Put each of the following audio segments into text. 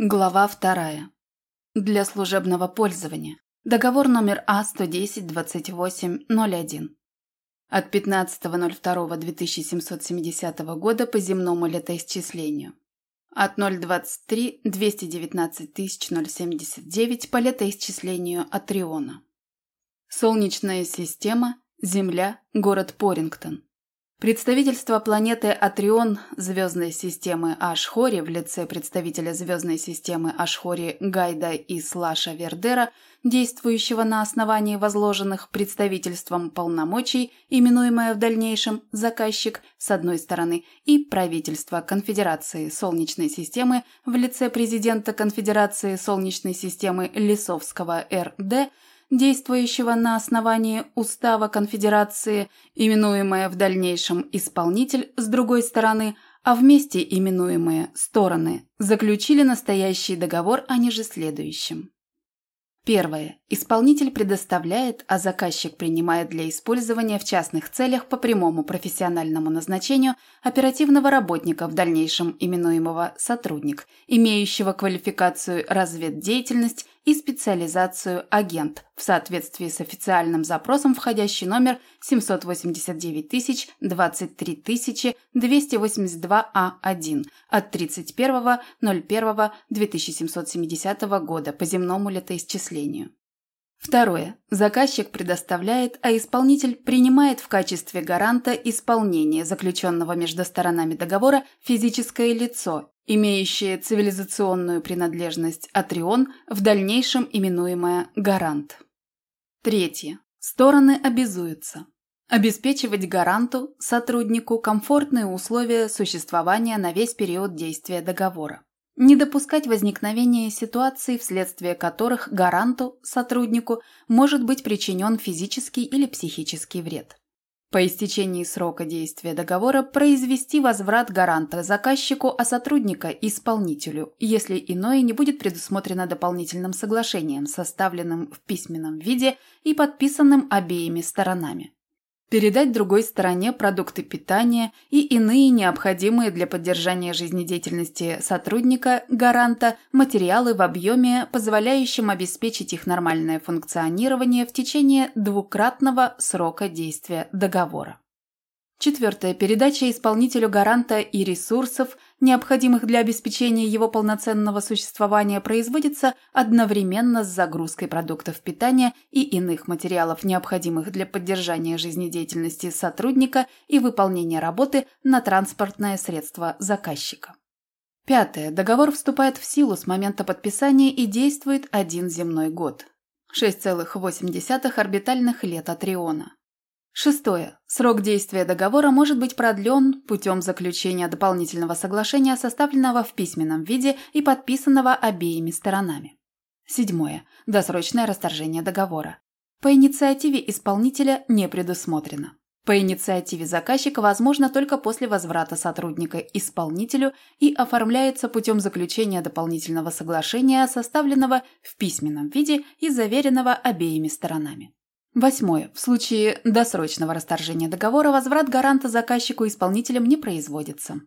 Глава вторая. Для служебного пользования. Договор номер А-110-28-01. От 15.02.2770 года по земному летоисчислению. От 023-219 по летоисчислению Атриона. Солнечная система, Земля, город Порингтон. Представительство планеты Атрион звездной системы Ашхори в лице представителя звездной системы Ашхори Гайда и Слаша Вердера, действующего на основании возложенных представительством полномочий, именуемое в дальнейшем «заказчик» с одной стороны, и правительство Конфедерации Солнечной системы в лице президента Конфедерации Солнечной системы Лисовского РД – действующего на основании Устава Конфедерации, именуемое в дальнейшем «исполнитель» с другой стороны, а вместе именуемые «стороны», заключили настоящий договор о ниже следующем. Первое. Исполнитель предоставляет, а заказчик принимает для использования в частных целях по прямому профессиональному назначению оперативного работника, в дальнейшем именуемого сотрудник, имеющего квалификацию разведдеятельность и специализацию агент в соответствии с официальным запросом, входящий номер 789 23 282А1 от 31.01.2770 года по земному летоисчислению. Второе. Заказчик предоставляет, а исполнитель принимает в качестве гаранта исполнения заключенного между сторонами договора физическое лицо, имеющее цивилизационную принадлежность Атрион, в дальнейшем именуемое гарант. Третье. Стороны обязуются обеспечивать гаранту, сотруднику комфортные условия существования на весь период действия договора. Не допускать возникновения ситуаций, вследствие которых гаранту, сотруднику, может быть причинен физический или психический вред. По истечении срока действия договора произвести возврат гаранта заказчику, а сотрудника – исполнителю, если иное не будет предусмотрено дополнительным соглашением, составленным в письменном виде и подписанным обеими сторонами передать другой стороне продукты питания и иные необходимые для поддержания жизнедеятельности сотрудника, гаранта, материалы в объеме, позволяющем обеспечить их нормальное функционирование в течение двукратного срока действия договора. Четвертое. Передача исполнителю гаранта и ресурсов, необходимых для обеспечения его полноценного существования, производится одновременно с загрузкой продуктов питания и иных материалов, необходимых для поддержания жизнедеятельности сотрудника и выполнения работы на транспортное средство заказчика. Пятое. Договор вступает в силу с момента подписания и действует один земной год. 6,8 орбитальных лет от Риона. Шестое. Срок действия договора может быть продлен путем заключения дополнительного соглашения, составленного в письменном виде и подписанного обеими сторонами. Седьмое. Досрочное расторжение договора. По инициативе исполнителя не предусмотрено. По инициативе заказчика возможно только после возврата сотрудника исполнителю и оформляется путем заключения дополнительного соглашения, составленного в письменном виде и заверенного обеими сторонами. Восьмое. В случае досрочного расторжения договора возврат гаранта заказчику исполнителям не производится.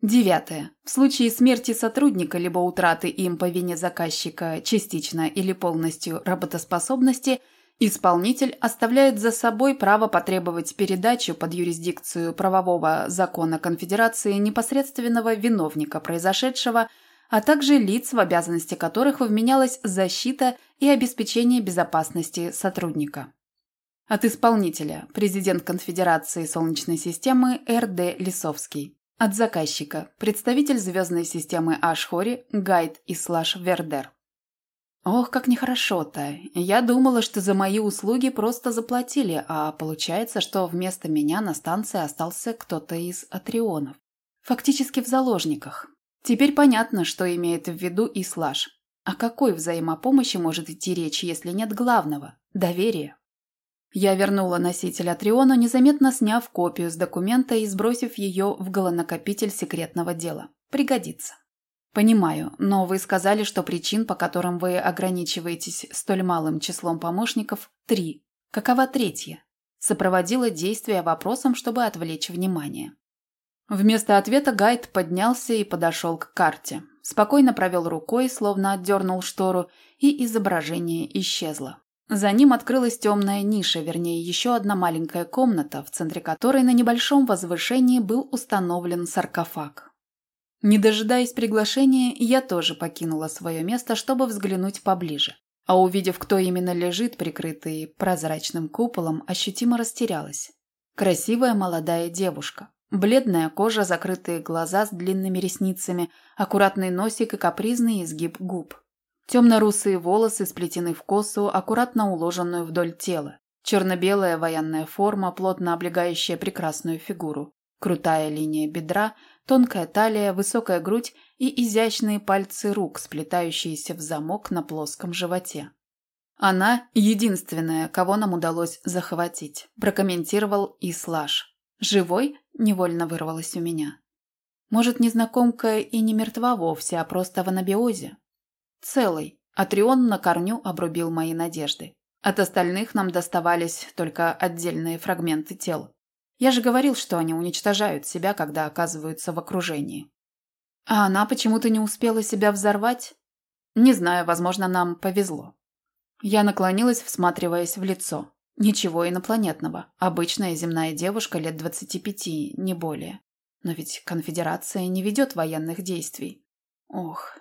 Девятое. В случае смерти сотрудника либо утраты им по вине заказчика частично или полностью работоспособности, исполнитель оставляет за собой право потребовать передачу под юрисдикцию правового закона Конфедерации непосредственного виновника произошедшего, а также лиц, в обязанности которых вменялась защита и обеспечение безопасности сотрудника. От исполнителя – президент Конфедерации Солнечной системы Р.Д. Лисовский. От заказчика – представитель звездной системы Ашхори Гайд Ислаш Вердер. Ох, как нехорошо-то. Я думала, что за мои услуги просто заплатили, а получается, что вместо меня на станции остался кто-то из атрионов. Фактически в заложниках. Теперь понятно, что имеет в виду Ислаш. О какой взаимопомощи может идти речь, если нет главного – доверия? Я вернула носитель Атриону, незаметно сняв копию с документа и сбросив ее в голонакопитель секретного дела. Пригодится. Понимаю, но вы сказали, что причин, по которым вы ограничиваетесь столь малым числом помощников, три. Какова третья? Сопроводила действие вопросом, чтобы отвлечь внимание. Вместо ответа Гайд поднялся и подошел к карте. Спокойно провел рукой, словно отдернул штору, и изображение исчезло. За ним открылась темная ниша, вернее, еще одна маленькая комната, в центре которой на небольшом возвышении был установлен саркофаг. Не дожидаясь приглашения, я тоже покинула свое место, чтобы взглянуть поближе. А увидев, кто именно лежит, прикрытый прозрачным куполом, ощутимо растерялась. Красивая молодая девушка. Бледная кожа, закрытые глаза с длинными ресницами, аккуратный носик и капризный изгиб губ. Темно-русые волосы сплетены в косу, аккуратно уложенную вдоль тела. Черно-белая военная форма, плотно облегающая прекрасную фигуру. Крутая линия бедра, тонкая талия, высокая грудь и изящные пальцы рук, сплетающиеся в замок на плоском животе. «Она – единственная, кого нам удалось захватить», – прокомментировал Ислаш. «Живой?» – невольно вырвалось у меня. «Может, незнакомка и не мертва вовсе, а просто в анабиозе?» Целый. Атрион на корню обрубил мои надежды. От остальных нам доставались только отдельные фрагменты тел. Я же говорил, что они уничтожают себя, когда оказываются в окружении. А она почему-то не успела себя взорвать? Не знаю, возможно, нам повезло. Я наклонилась, всматриваясь в лицо. Ничего инопланетного. Обычная земная девушка лет двадцати пяти, не более. Но ведь конфедерация не ведет военных действий. Ох,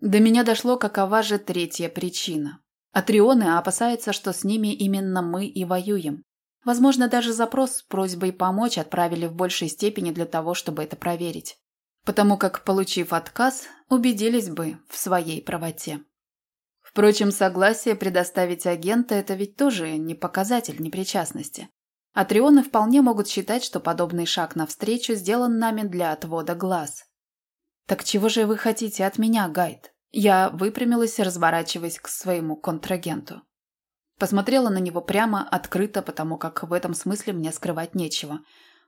до меня дошло, какова же третья причина. Атрионы опасаются, что с ними именно мы и воюем. Возможно, даже запрос с просьбой помочь отправили в большей степени для того, чтобы это проверить. Потому как, получив отказ, убедились бы в своей правоте. Впрочем, согласие предоставить агента – это ведь тоже не показатель непричастности. Атрионы вполне могут считать, что подобный шаг навстречу сделан нами для отвода глаз. «Так чего же вы хотите от меня, Гайд?» Я выпрямилась, разворачиваясь к своему контрагенту. Посмотрела на него прямо, открыто, потому как в этом смысле мне скрывать нечего.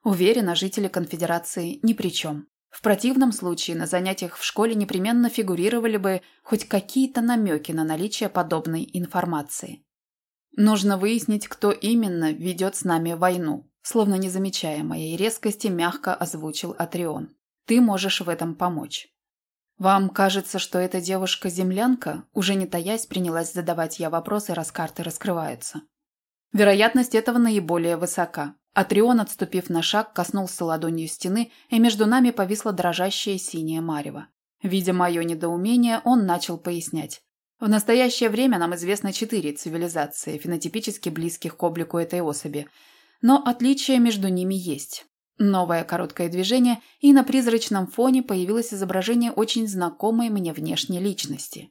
Уверена, жители конфедерации ни при чем. В противном случае на занятиях в школе непременно фигурировали бы хоть какие-то намеки на наличие подобной информации. Нужно выяснить, кто именно ведет с нами войну. Словно не замечая моей резкости, мягко озвучил Атрион. Ты можешь в этом помочь. Вам кажется, что эта девушка землянка? Уже не таясь, принялась задавать я вопросы, раз карты раскрываются. Вероятность этого наиболее высока. Атрион, отступив на шаг, коснулся ладонью стены, и между нами повисла дрожащая синяя марево. Видя мое недоумение, он начал пояснять. В настоящее время нам известно четыре цивилизации, фенотипически близких к облику этой особи. Но отличия между ними есть. Новое короткое движение, и на призрачном фоне появилось изображение очень знакомой мне внешней личности.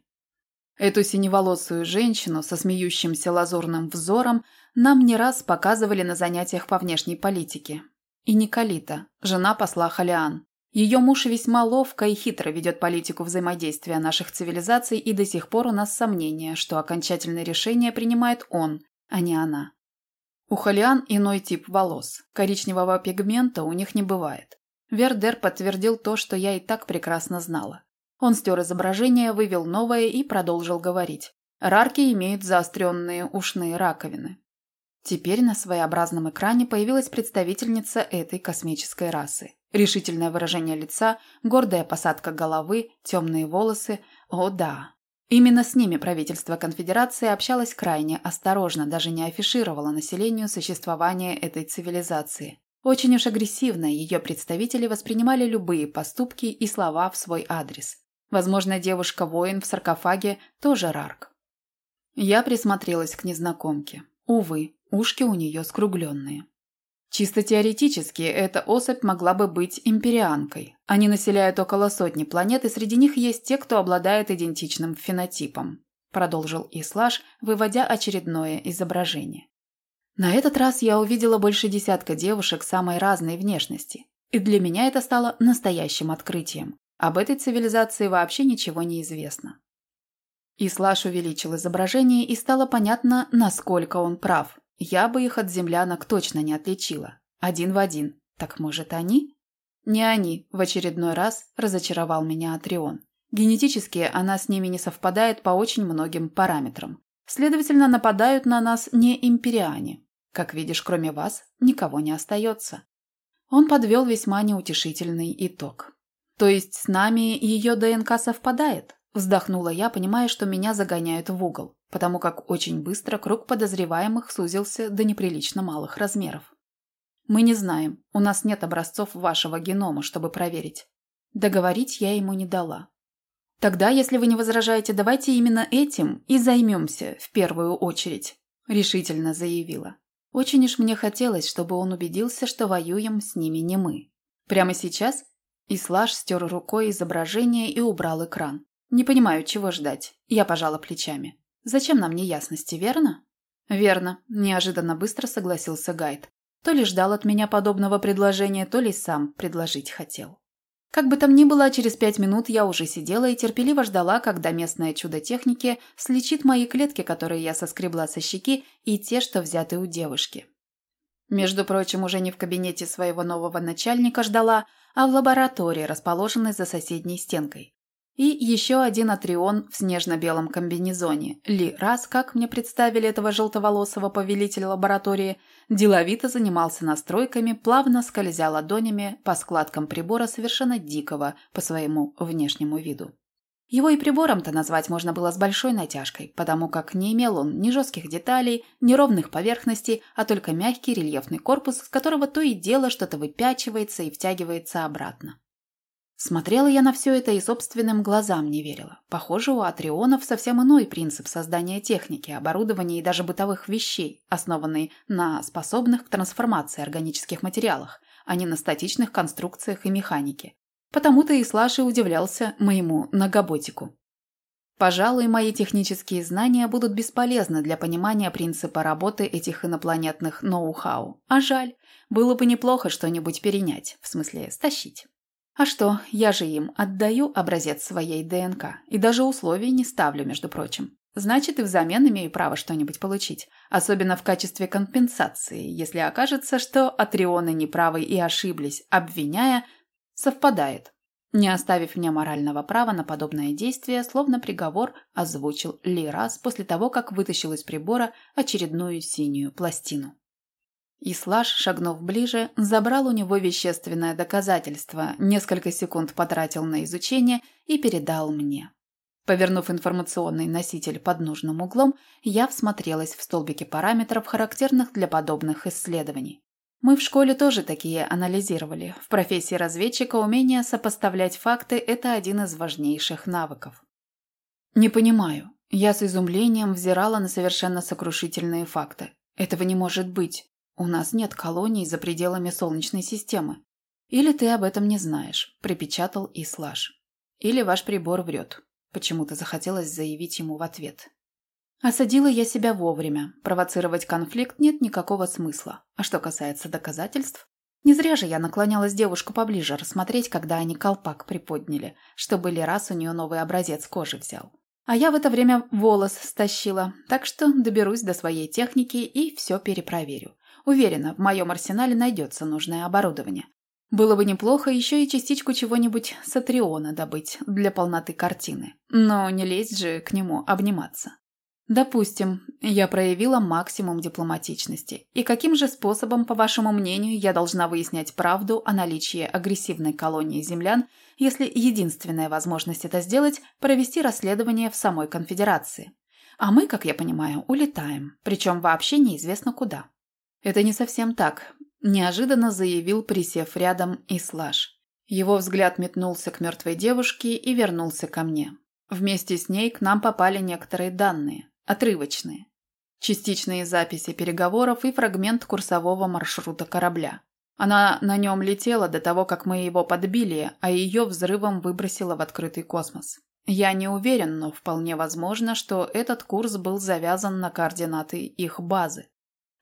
Эту синеволосую женщину со смеющимся лазурным взором нам не раз показывали на занятиях по внешней политике. И Николита, жена посла Халиан. Ее муж весьма ловко и хитро ведет политику взаимодействия наших цивилизаций, и до сих пор у нас сомнения, что окончательное решение принимает он, а не она. У холиан иной тип волос. Коричневого пигмента у них не бывает. Вердер подтвердил то, что я и так прекрасно знала. Он стер изображение, вывел новое и продолжил говорить. Рарки имеют заостренные ушные раковины. Теперь на своеобразном экране появилась представительница этой космической расы. Решительное выражение лица, гордая посадка головы, темные волосы. О да, Именно с ними правительство конфедерации общалось крайне осторожно, даже не афишировало населению существование этой цивилизации. Очень уж агрессивно ее представители воспринимали любые поступки и слова в свой адрес. Возможно, девушка-воин в саркофаге тоже рарк. Я присмотрелась к незнакомке. Увы, ушки у нее скругленные. Чисто теоретически, эта особь могла бы быть империанкой. Они населяют около сотни планет, и среди них есть те, кто обладает идентичным фенотипом, продолжил Ислаш, выводя очередное изображение. На этот раз я увидела больше десятка девушек самой разной внешности, и для меня это стало настоящим открытием. Об этой цивилизации вообще ничего не известно. Ислаш увеличил изображение, и стало понятно, насколько он прав. Я бы их от землянок точно не отличила. Один в один. Так может, они? Не они, в очередной раз разочаровал меня Атрион. Генетически она с ними не совпадает по очень многим параметрам. Следовательно, нападают на нас не империане. Как видишь, кроме вас, никого не остается. Он подвел весьма неутешительный итог. То есть с нами ее ДНК совпадает? Вздохнула я, понимая, что меня загоняют в угол, потому как очень быстро круг подозреваемых сузился до неприлично малых размеров. Мы не знаем, у нас нет образцов вашего генома, чтобы проверить. Договорить я ему не дала. Тогда, если вы не возражаете, давайте именно этим и займемся в первую очередь, решительно заявила. Очень уж мне хотелось, чтобы он убедился, что воюем с ними не мы. Прямо сейчас Ислаш стер рукой изображение и убрал экран. Не понимаю, чего ждать. Я пожала плечами. Зачем нам неясности, верно? Верно, неожиданно быстро согласился Гайд. То ли ждал от меня подобного предложения, то ли сам предложить хотел. Как бы там ни было, через пять минут я уже сидела и терпеливо ждала, когда местное чудо техники слечит мои клетки, которые я соскребла со щеки, и те, что взяты у девушки. Между прочим, уже не в кабинете своего нового начальника ждала, а в лаборатории, расположенной за соседней стенкой. И еще один Атрион в снежно-белом комбинезоне. Ли раз, как мне представили этого желтоволосого повелителя лаборатории, деловито занимался настройками, плавно скользя ладонями по складкам прибора совершенно дикого по своему внешнему виду. Его и прибором-то назвать можно было с большой натяжкой, потому как не имел он ни жестких деталей, ни ровных поверхностей, а только мягкий рельефный корпус, с которого то и дело что-то выпячивается и втягивается обратно. Смотрела я на все это и собственным глазам не верила. Похоже, у атрионов совсем иной принцип создания техники, оборудования и даже бытовых вещей, основанный на способных к трансформации органических материалах, а не на статичных конструкциях и механике. Потому-то и Слаши удивлялся моему ногоботику. Пожалуй, мои технические знания будут бесполезны для понимания принципа работы этих инопланетных ноу-хау. А жаль, было бы неплохо что-нибудь перенять, в смысле стащить. А что, я же им отдаю образец своей ДНК и даже условий не ставлю, между прочим. Значит, и взамен имею право что-нибудь получить, особенно в качестве компенсации, если окажется, что атрионы неправы и ошиблись, обвиняя, совпадает. Не оставив мне морального права на подобное действие, словно приговор озвучил Лирас после того, как вытащил из прибора очередную синюю пластину. Ислаш, шагнув ближе, забрал у него вещественное доказательство, несколько секунд потратил на изучение и передал мне. Повернув информационный носитель под нужным углом, я всмотрелась в столбики параметров, характерных для подобных исследований. Мы в школе тоже такие анализировали. В профессии разведчика умение сопоставлять факты – это один из важнейших навыков. Не понимаю. Я с изумлением взирала на совершенно сокрушительные факты. Этого не может быть. У нас нет колоний за пределами Солнечной системы. Или ты об этом не знаешь, припечатал Ислаш. Или ваш прибор врет. Почему-то захотелось заявить ему в ответ. Осадила я себя вовремя. Провоцировать конфликт нет никакого смысла. А что касается доказательств, не зря же я наклонялась девушку поближе рассмотреть, когда они колпак приподняли, чтобы ли раз у нее новый образец кожи взял. А я в это время волос стащила, так что доберусь до своей техники и все перепроверю. Уверена, в моем арсенале найдется нужное оборудование. Было бы неплохо еще и частичку чего-нибудь с Атриона добыть для полноты картины. Но не лезть же к нему обниматься. Допустим, я проявила максимум дипломатичности. И каким же способом, по вашему мнению, я должна выяснять правду о наличии агрессивной колонии землян, если единственная возможность это сделать – провести расследование в самой конфедерации? А мы, как я понимаю, улетаем, причем вообще неизвестно куда. «Это не совсем так», – неожиданно заявил, присев рядом, Ислаш. Его взгляд метнулся к мертвой девушке и вернулся ко мне. Вместе с ней к нам попали некоторые данные, отрывочные. Частичные записи переговоров и фрагмент курсового маршрута корабля. Она на нем летела до того, как мы его подбили, а ее взрывом выбросило в открытый космос. Я не уверен, но вполне возможно, что этот курс был завязан на координаты их базы.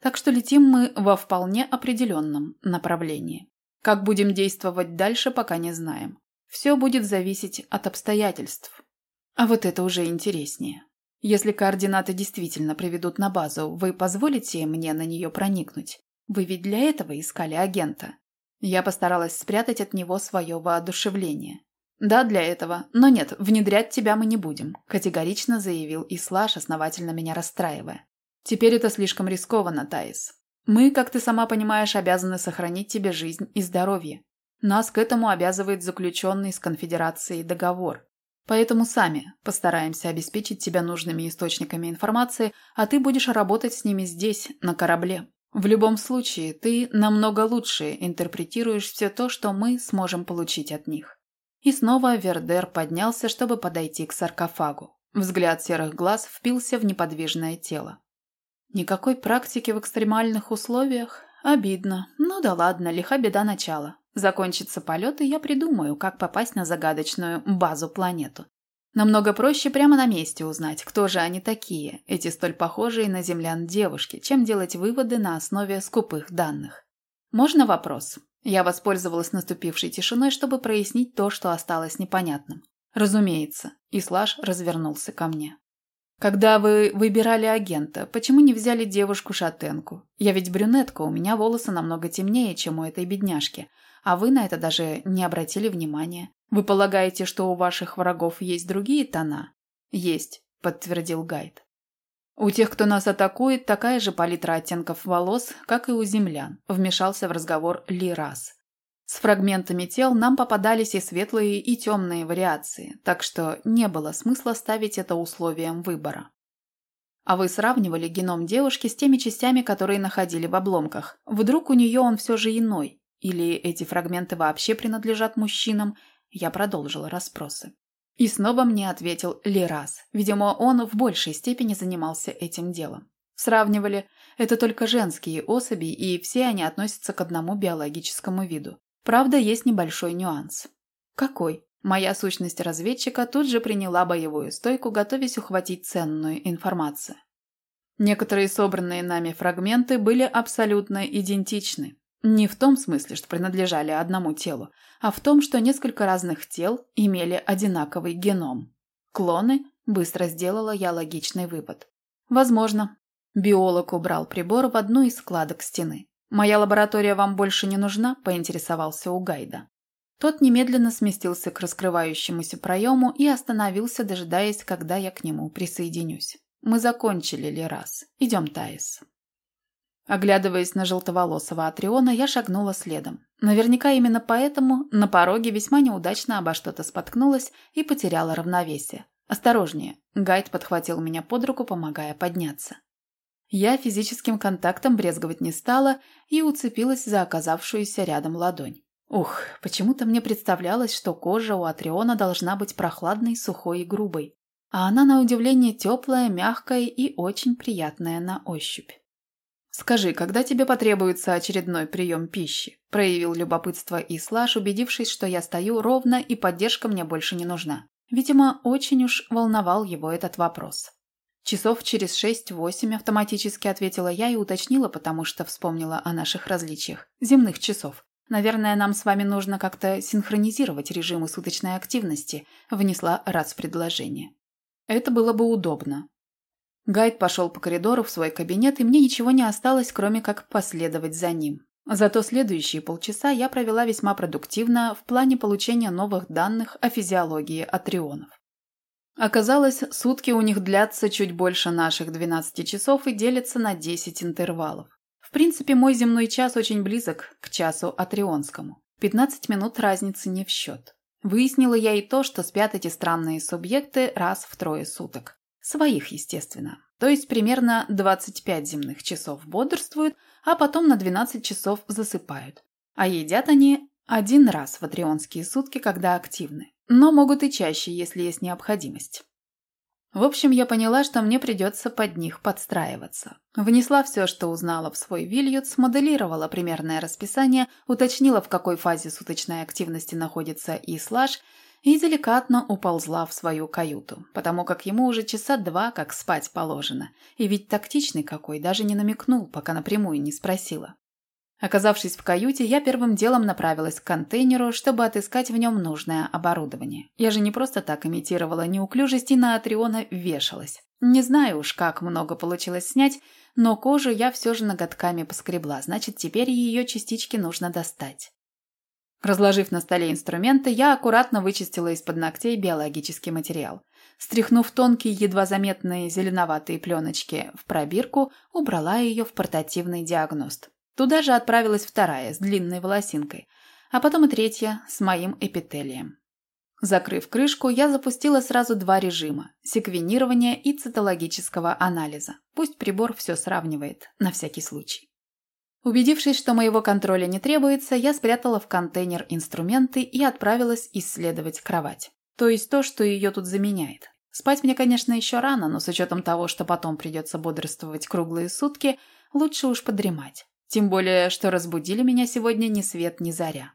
Так что летим мы во вполне определенном направлении. Как будем действовать дальше, пока не знаем. Все будет зависеть от обстоятельств. А вот это уже интереснее. Если координаты действительно приведут на базу, вы позволите мне на нее проникнуть? Вы ведь для этого искали агента. Я постаралась спрятать от него свое воодушевление. «Да, для этого. Но нет, внедрять тебя мы не будем», – категорично заявил Ислаш, основательно меня расстраивая. Теперь это слишком рискованно, Таис. Мы, как ты сама понимаешь, обязаны сохранить тебе жизнь и здоровье. Нас к этому обязывает заключенный с конфедерацией договор. Поэтому сами постараемся обеспечить тебя нужными источниками информации, а ты будешь работать с ними здесь, на корабле. В любом случае, ты намного лучше интерпретируешь все то, что мы сможем получить от них. И снова Вердер поднялся, чтобы подойти к саркофагу. Взгляд серых глаз впился в неподвижное тело. Никакой практики в экстремальных условиях? Обидно. Ну да ладно, лиха беда начала. Закончится полет, и я придумаю, как попасть на загадочную базу-планету. Намного проще прямо на месте узнать, кто же они такие, эти столь похожие на землян девушки, чем делать выводы на основе скупых данных. Можно вопрос? Я воспользовалась наступившей тишиной, чтобы прояснить то, что осталось непонятным. Разумеется, Ислаш развернулся ко мне. Когда вы выбирали агента, почему не взяли девушку-шатенку? Я ведь брюнетка, у меня волосы намного темнее, чем у этой бедняжки, а вы на это даже не обратили внимания. Вы полагаете, что у ваших врагов есть другие тона? Есть, подтвердил Гайд. У тех, кто нас атакует, такая же палитра оттенков волос, как и у землян, вмешался в разговор Лирас. С фрагментами тел нам попадались и светлые, и темные вариации, так что не было смысла ставить это условием выбора. А вы сравнивали геном девушки с теми частями, которые находили в обломках. Вдруг у нее он все же иной? Или эти фрагменты вообще принадлежат мужчинам? Я продолжила расспросы. И снова мне ответил Лерас. Видимо, он в большей степени занимался этим делом. Сравнивали. Это только женские особи, и все они относятся к одному биологическому виду. Правда, есть небольшой нюанс. Какой? Моя сущность разведчика тут же приняла боевую стойку, готовясь ухватить ценную информацию. Некоторые собранные нами фрагменты были абсолютно идентичны. Не в том смысле, что принадлежали одному телу, а в том, что несколько разных тел имели одинаковый геном. Клоны быстро сделала я логичный вывод. Возможно. Биолог убрал прибор в одну из складок стены. «Моя лаборатория вам больше не нужна?» – поинтересовался у гайда. Тот немедленно сместился к раскрывающемуся проему и остановился, дожидаясь, когда я к нему присоединюсь. «Мы закончили ли раз? Идем, Таис». Оглядываясь на желтоволосого Атриона, я шагнула следом. Наверняка именно поэтому на пороге весьма неудачно обо что-то споткнулась и потеряла равновесие. «Осторожнее!» – гайд подхватил меня под руку, помогая подняться. Я физическим контактом брезговать не стала и уцепилась за оказавшуюся рядом ладонь. Ух, почему-то мне представлялось, что кожа у Атриона должна быть прохладной, сухой и грубой. А она, на удивление, теплая, мягкая и очень приятная на ощупь. «Скажи, когда тебе потребуется очередной прием пищи?» – проявил любопытство Ислаш, убедившись, что я стою ровно и поддержка мне больше не нужна. Видимо, очень уж волновал его этот вопрос. Часов через шесть-восемь автоматически ответила я и уточнила, потому что вспомнила о наших различиях. Земных часов. Наверное, нам с вами нужно как-то синхронизировать режимы суточной активности, внесла раз предложение. Это было бы удобно. Гайд пошел по коридору в свой кабинет, и мне ничего не осталось, кроме как последовать за ним. Зато следующие полчаса я провела весьма продуктивно в плане получения новых данных о физиологии атрионов. Оказалось, сутки у них длятся чуть больше наших 12 часов и делятся на 10 интервалов. В принципе, мой земной час очень близок к часу атрионскому. 15 минут разницы не в счет. Выяснила я и то, что спят эти странные субъекты раз в трое суток. Своих, естественно. То есть примерно 25 земных часов бодрствуют, а потом на 12 часов засыпают. А едят они один раз в атрионские сутки, когда активны но могут и чаще, если есть необходимость. В общем, я поняла, что мне придется под них подстраиваться. Внесла все, что узнала в свой вильют, смоделировала примерное расписание, уточнила, в какой фазе суточной активности находится Ислаш, и деликатно уползла в свою каюту, потому как ему уже часа два как спать положено. И ведь тактичный какой, даже не намекнул, пока напрямую не спросила. Оказавшись в каюте, я первым делом направилась к контейнеру, чтобы отыскать в нем нужное оборудование. Я же не просто так имитировала неуклюжесть и на Атриона вешалась. Не знаю уж, как много получилось снять, но кожу я все же ноготками поскребла, значит, теперь ее частички нужно достать. Разложив на столе инструменты, я аккуратно вычистила из-под ногтей биологический материал. Стряхнув тонкие, едва заметные зеленоватые пленочки в пробирку, убрала ее в портативный диагност. Туда же отправилась вторая, с длинной волосинкой. а потом и третья с моим эпителием. Закрыв крышку, я запустила сразу два режима – секвенирования и цитологического анализа. Пусть прибор все сравнивает, на всякий случай. Убедившись, что моего контроля не требуется, я спрятала в контейнер инструменты и отправилась исследовать кровать. То есть то, что ее тут заменяет. Спать мне, конечно, еще рано, но с учетом того, что потом придется бодрствовать круглые сутки, лучше уж подремать. Тем более, что разбудили меня сегодня ни свет, ни заря.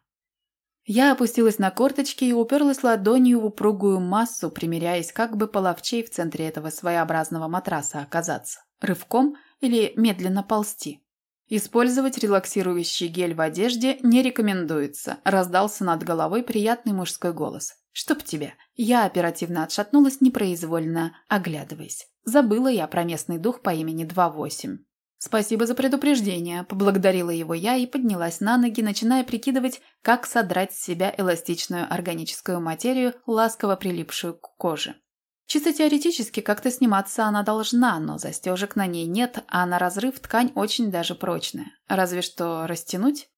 Я опустилась на корточки и уперлась ладонью в упругую массу, примеряясь, как бы половчей в центре этого своеобразного матраса оказаться. Рывком или медленно ползти. Использовать релаксирующий гель в одежде не рекомендуется, раздался над головой приятный мужской голос. «Чтоб тебя!» Я оперативно отшатнулась непроизвольно, оглядываясь. Забыла я про местный дух по имени 28. «Спасибо за предупреждение», – поблагодарила его я и поднялась на ноги, начиная прикидывать, как содрать с себя эластичную органическую материю, ласково прилипшую к коже. Чисто теоретически как-то сниматься она должна, но застежек на ней нет, а на разрыв ткань очень даже прочная. Разве что растянуть?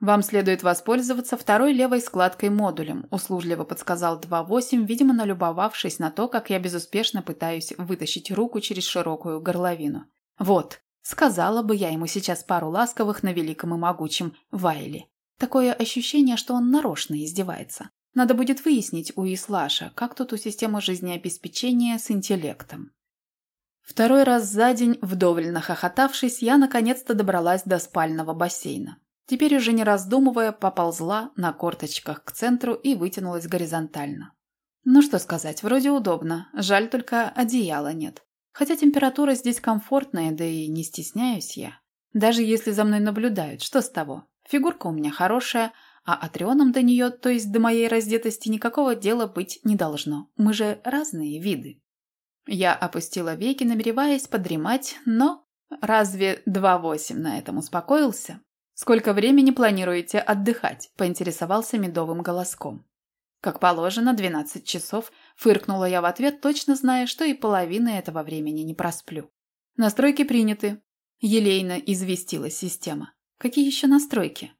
«Вам следует воспользоваться второй левой складкой модулем», услужливо подсказал 2.8, видимо, налюбовавшись на то, как я безуспешно пытаюсь вытащить руку через широкую горловину. «Вот, Сказала бы я ему сейчас пару ласковых на великом и могучем Вайле. Такое ощущение, что он нарочно издевается. Надо будет выяснить у Ислаша, как тут у системы жизнеобеспечения с интеллектом. Второй раз за день, вдоволь нахохотавшись, я наконец-то добралась до спального бассейна. Теперь уже не раздумывая, поползла на корточках к центру и вытянулась горизонтально. Ну что сказать, вроде удобно, жаль только одеяла нет. Хотя температура здесь комфортная, да и не стесняюсь я. Даже если за мной наблюдают, что с того? Фигурка у меня хорошая, а Атрионом до нее, то есть до моей раздетости, никакого дела быть не должно. Мы же разные виды. Я опустила веки, намереваясь подремать, но разве 2.8 на этом успокоился? «Сколько времени планируете отдыхать?» – поинтересовался медовым голоском. Как положено, 12 часов, фыркнула я в ответ, точно зная, что и половины этого времени не просплю. Настройки приняты. Елейно известила система. Какие еще настройки?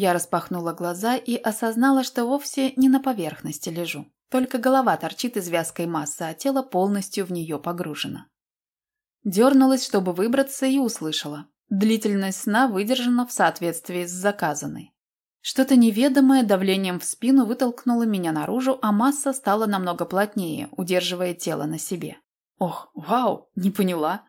Я распахнула глаза и осознала, что вовсе не на поверхности лежу. Только голова торчит из вязкой массы, а тело полностью в нее погружено. Дернулась, чтобы выбраться, и услышала. Длительность сна выдержана в соответствии с заказанной. Что-то неведомое давлением в спину вытолкнуло меня наружу, а масса стала намного плотнее, удерживая тело на себе. Ох, вау, не поняла.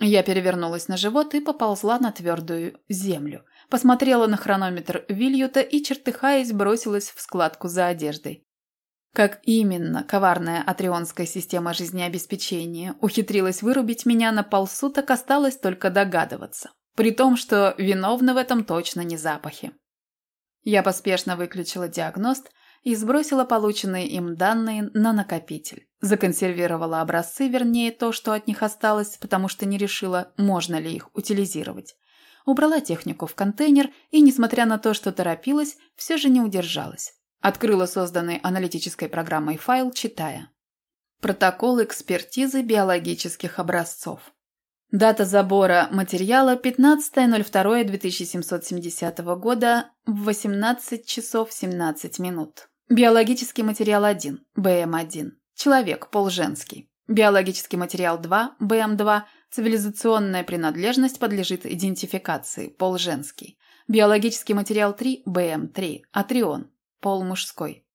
Я перевернулась на живот и поползла на твердую землю. Посмотрела на хронометр Вильюта и, чертыхаясь, бросилась в складку за одеждой. Как именно коварная атрионская система жизнеобеспечения ухитрилась вырубить меня на полсуток, осталось только догадываться. При том, что виновны в этом точно не запахи. Я поспешно выключила диагност и сбросила полученные им данные на накопитель. Законсервировала образцы, вернее, то, что от них осталось, потому что не решила, можно ли их утилизировать. Убрала технику в контейнер и, несмотря на то, что торопилась, все же не удержалась. Открыла созданный аналитической программой файл, читая. Протокол экспертизы биологических образцов. Дата забора материала 15.02.2770 года в 18 часов 17 минут. Биологический материал 1, БМ1. Человек, пол женский. Биологический материал 2, БМ2. Цивилизационная принадлежность подлежит идентификации, пол женский. Биологический материал 3, БМ3. Атрион, пол мужской.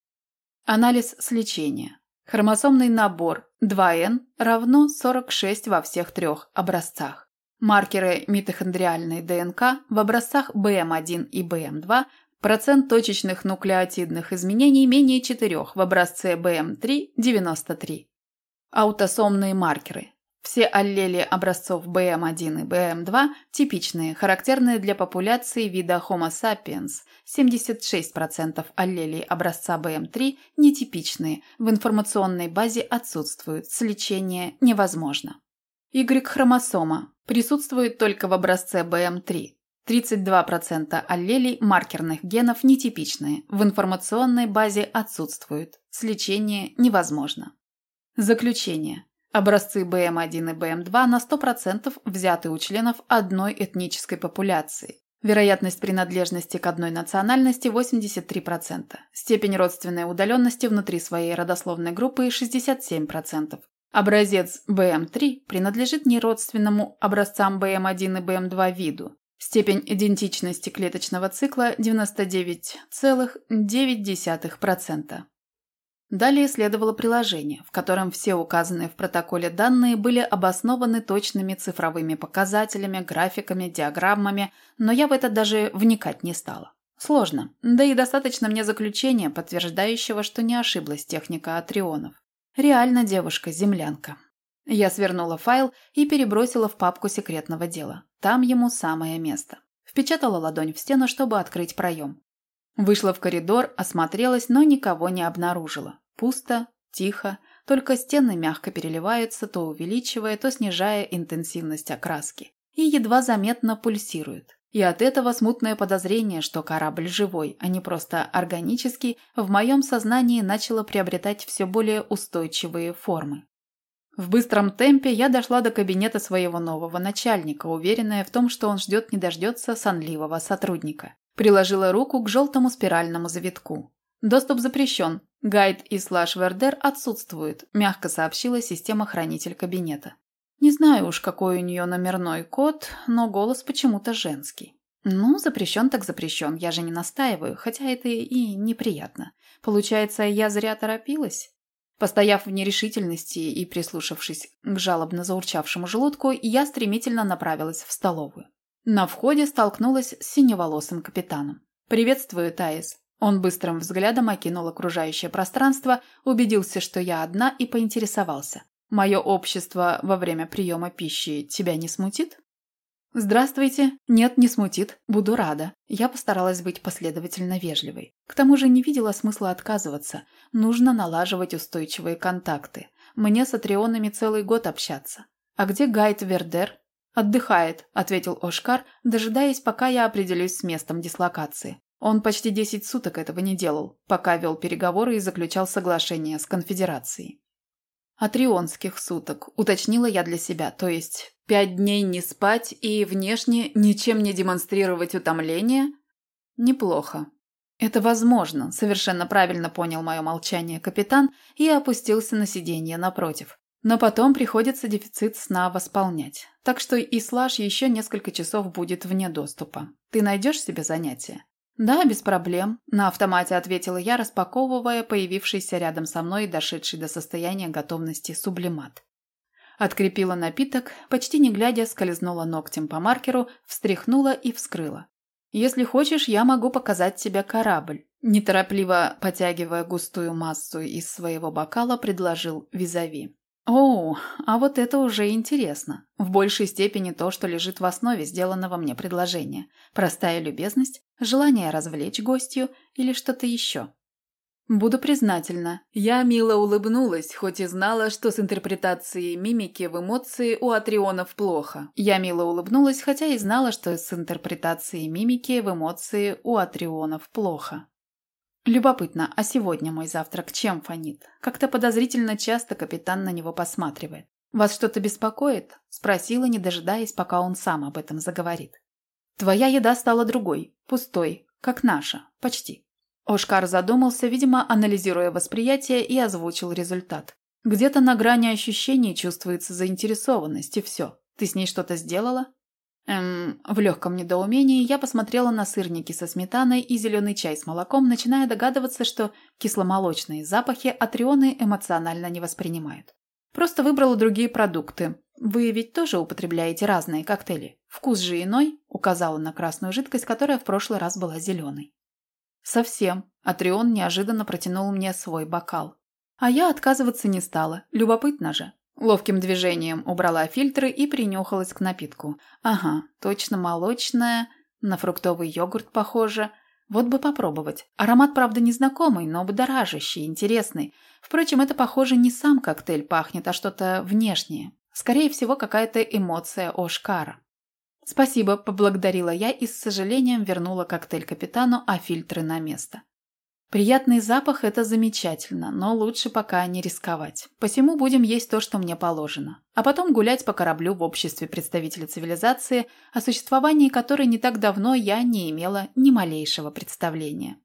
Анализ с лечения. Хромосомный набор 2N равно 46 во всех трех образцах. Маркеры митохондриальной ДНК в образцах BM1 и BM2 процент точечных нуклеотидных изменений менее 4, в образце BM3 – 93. Аутосомные маркеры. Все аллели образцов BM1 и BM2 типичные, характерные для популяции вида Homo sapiens. 76% аллелей образца BM3 нетипичные, в информационной базе отсутствуют, с лечения невозможно. Y-хромосома присутствует только в образце BM3. 32% аллелей маркерных генов нетипичные, в информационной базе отсутствуют, с лечения невозможно. Заключение. Образцы БМ1 и БМ2 на 100% взяты у членов одной этнической популяции. Вероятность принадлежности к одной национальности 83%. Степень родственной удаленности внутри своей родословной группы 67%. Образец БМ3 принадлежит неродственному образцам БМ1 и БМ2 виду. Степень идентичности клеточного цикла 99,9%. Далее следовало приложение, в котором все указанные в протоколе данные были обоснованы точными цифровыми показателями, графиками, диаграммами, но я в это даже вникать не стала. Сложно, да и достаточно мне заключения, подтверждающего, что не ошиблась техника атрионов. Реально девушка-землянка. Я свернула файл и перебросила в папку секретного дела. Там ему самое место. Впечатала ладонь в стену, чтобы открыть проем. Вышла в коридор, осмотрелась, но никого не обнаружила. Пусто, тихо, только стены мягко переливаются, то увеличивая, то снижая интенсивность окраски. И едва заметно пульсируют. И от этого смутное подозрение, что корабль живой, а не просто органический, в моем сознании начало приобретать все более устойчивые формы. В быстром темпе я дошла до кабинета своего нового начальника, уверенная в том, что он ждет не дождется сонливого сотрудника. Приложила руку к желтому спиральному завитку. «Доступ запрещен. Гайд и слаш Вердер отсутствуют», – мягко сообщила система-хранитель кабинета. Не знаю уж, какой у нее номерной код, но голос почему-то женский. Ну, запрещен так запрещен, я же не настаиваю, хотя это и неприятно. Получается, я зря торопилась? Постояв в нерешительности и прислушавшись к жалобно заурчавшему желудку, я стремительно направилась в столовую. На входе столкнулась с синеволосым капитаном. «Приветствую, Таис». Он быстрым взглядом окинул окружающее пространство, убедился, что я одна, и поинтересовался. «Мое общество во время приема пищи тебя не смутит?» «Здравствуйте. Нет, не смутит. Буду рада». Я постаралась быть последовательно вежливой. К тому же не видела смысла отказываться. Нужно налаживать устойчивые контакты. Мне с атрионами целый год общаться. А где Гайд Вердер? «Отдыхает», – ответил Ошкар, дожидаясь, пока я определюсь с местом дислокации. Он почти десять суток этого не делал, пока вел переговоры и заключал соглашение с конфедерацией. «Атрионских суток», – уточнила я для себя, то есть пять дней не спать и внешне ничем не демонстрировать утомление? Неплохо. Это возможно, совершенно правильно понял мое молчание капитан и опустился на сиденье напротив. Но потом приходится дефицит сна восполнять. Так что и Слаж еще несколько часов будет вне доступа. Ты найдешь себе занятие? Да, без проблем, на автомате ответила я, распаковывая появившийся рядом со мной и дошедший до состояния готовности сублимат. Открепила напиток, почти не глядя, скользнула ногтем по маркеру, встряхнула и вскрыла. «Если хочешь, я могу показать тебе корабль», неторопливо потягивая густую массу из своего бокала, предложил Визави. О, а вот это уже интересно. В большей степени то, что лежит в основе сделанного мне предложения. Простая любезность, желание развлечь гостью или что-то еще. Буду признательна. Я мило улыбнулась, хоть и знала, что с интерпретацией мимики в эмоции у атрионов плохо. Я мило улыбнулась, хотя и знала, что с интерпретацией мимики в эмоции у атрионов плохо. Любопытно, а сегодня мой завтрак чем фонит? Как-то подозрительно часто капитан на него посматривает. «Вас что-то беспокоит?» – спросила, не дожидаясь, пока он сам об этом заговорит. «Твоя еда стала другой, пустой, как наша, почти». Ошкар задумался, видимо, анализируя восприятие, и озвучил результат. «Где-то на грани ощущений чувствуется заинтересованность, и все. Ты с ней что-то сделала?» Эм, в легком недоумении я посмотрела на сырники со сметаной и зеленый чай с молоком, начиная догадываться, что кисломолочные запахи атрионы эмоционально не воспринимают. Просто выбрала другие продукты. Вы ведь тоже употребляете разные коктейли. Вкус же иной, указала на красную жидкость, которая в прошлый раз была зеленой. Совсем. Атрион неожиданно протянул мне свой бокал. А я отказываться не стала. Любопытно же. Ловким движением убрала фильтры и принюхалась к напитку. Ага, точно молочная, на фруктовый йогурт похоже. Вот бы попробовать. Аромат, правда, незнакомый, но будоражащий, интересный. Впрочем, это, похоже, не сам коктейль пахнет, а что-то внешнее. Скорее всего, какая-то эмоция Ошкара. «Спасибо», – поблагодарила я и с сожалением вернула коктейль капитану, а фильтры на место. Приятный запах – это замечательно, но лучше пока не рисковать. Посему будем есть то, что мне положено. А потом гулять по кораблю в обществе представителей цивилизации, о существовании которой не так давно я не имела ни малейшего представления.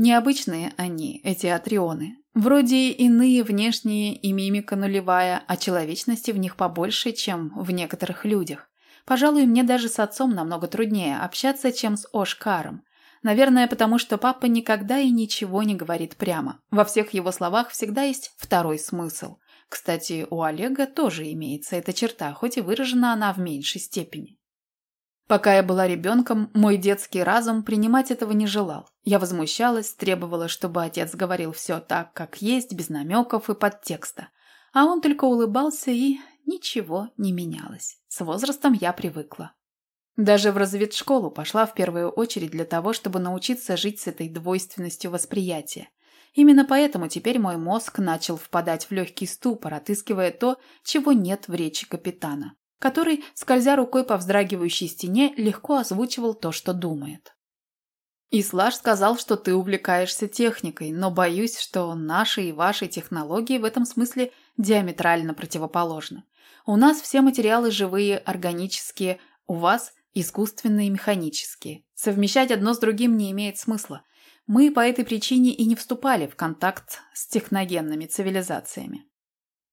Необычные они, эти атрионы. Вроде иные внешние и мимика нулевая, а человечности в них побольше, чем в некоторых людях. Пожалуй, мне даже с отцом намного труднее общаться, чем с Ошкаром. Наверное, потому что папа никогда и ничего не говорит прямо. Во всех его словах всегда есть второй смысл. Кстати, у Олега тоже имеется эта черта, хоть и выражена она в меньшей степени. Пока я была ребенком, мой детский разум принимать этого не желал. Я возмущалась, требовала, чтобы отец говорил все так, как есть, без намеков и подтекста. А он только улыбался и ничего не менялось. С возрастом я привыкла. Даже в разведшколу пошла в первую очередь для того, чтобы научиться жить с этой двойственностью восприятия. Именно поэтому теперь мой мозг начал впадать в легкий ступор, отыскивая то, чего нет в речи капитана, который, скользя рукой по вздрагивающей стене, легко озвучивал то, что думает. Ислаш сказал, что ты увлекаешься техникой, но боюсь, что наши и ваши технологии в этом смысле диаметрально противоположны. У нас все материалы живые, органические, у вас искусственные механические. Совмещать одно с другим не имеет смысла. Мы по этой причине и не вступали в контакт с техногенными цивилизациями.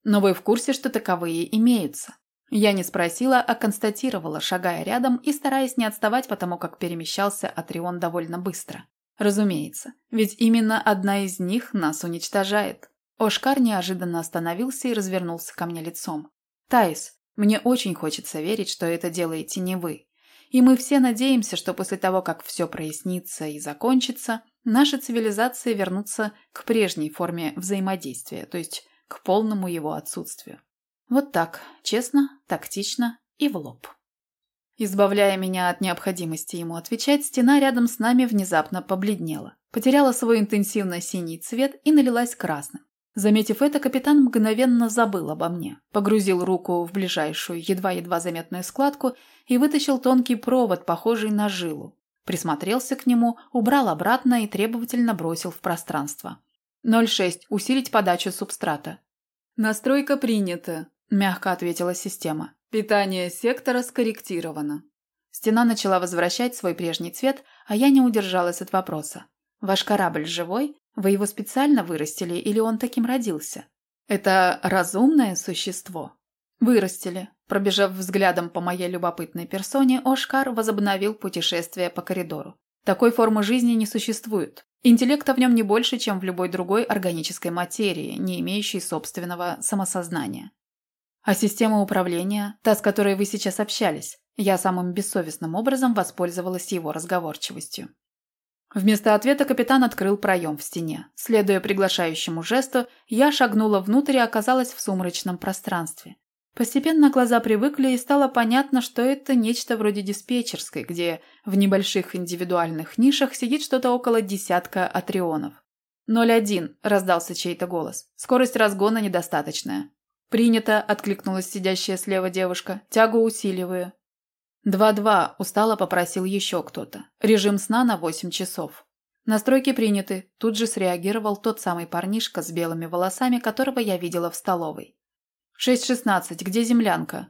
Но вы в курсе, что таковые имеются. Я не спросила, а констатировала, шагая рядом и стараясь не отставать, потому как перемещался Атрион довольно быстро. Разумеется, ведь именно одна из них нас уничтожает. Ошкар неожиданно остановился и развернулся ко мне лицом. «Таис, мне очень хочется верить, что это делаете не вы. И мы все надеемся, что после того, как все прояснится и закончится, наши цивилизации вернутся к прежней форме взаимодействия, то есть к полному его отсутствию. Вот так, честно, тактично и в лоб. Избавляя меня от необходимости ему отвечать, стена рядом с нами внезапно побледнела, потеряла свой интенсивно синий цвет и налилась красным. Заметив это, капитан мгновенно забыл обо мне, погрузил руку в ближайшую, едва-едва заметную складку и вытащил тонкий провод, похожий на жилу. Присмотрелся к нему, убрал обратно и требовательно бросил в пространство. 0,6. Усилить подачу субстрата. «Настройка принята», – мягко ответила система. «Питание сектора скорректировано». Стена начала возвращать свой прежний цвет, а я не удержалась от вопроса. «Ваш корабль живой?» Вы его специально вырастили или он таким родился? Это разумное существо? Вырастили. Пробежав взглядом по моей любопытной персоне, Ошкар возобновил путешествие по коридору. Такой формы жизни не существует. Интеллекта в нем не больше, чем в любой другой органической материи, не имеющей собственного самосознания. А система управления, та, с которой вы сейчас общались, я самым бессовестным образом воспользовалась его разговорчивостью. Вместо ответа капитан открыл проем в стене. Следуя приглашающему жесту, я шагнула внутрь и оказалась в сумрачном пространстве. Постепенно глаза привыкли, и стало понятно, что это нечто вроде диспетчерской, где в небольших индивидуальных нишах сидит что-то около десятка атрионов. «0-1», – раздался чей-то голос. «Скорость разгона недостаточная». «Принято», – откликнулась сидящая слева девушка. «Тягу усиливаю». «Два-два», – устало попросил еще кто-то. «Режим сна на восемь часов». «Настройки приняты», – тут же среагировал тот самый парнишка с белыми волосами, которого я видела в столовой. «Шесть шестнадцать, где землянка?»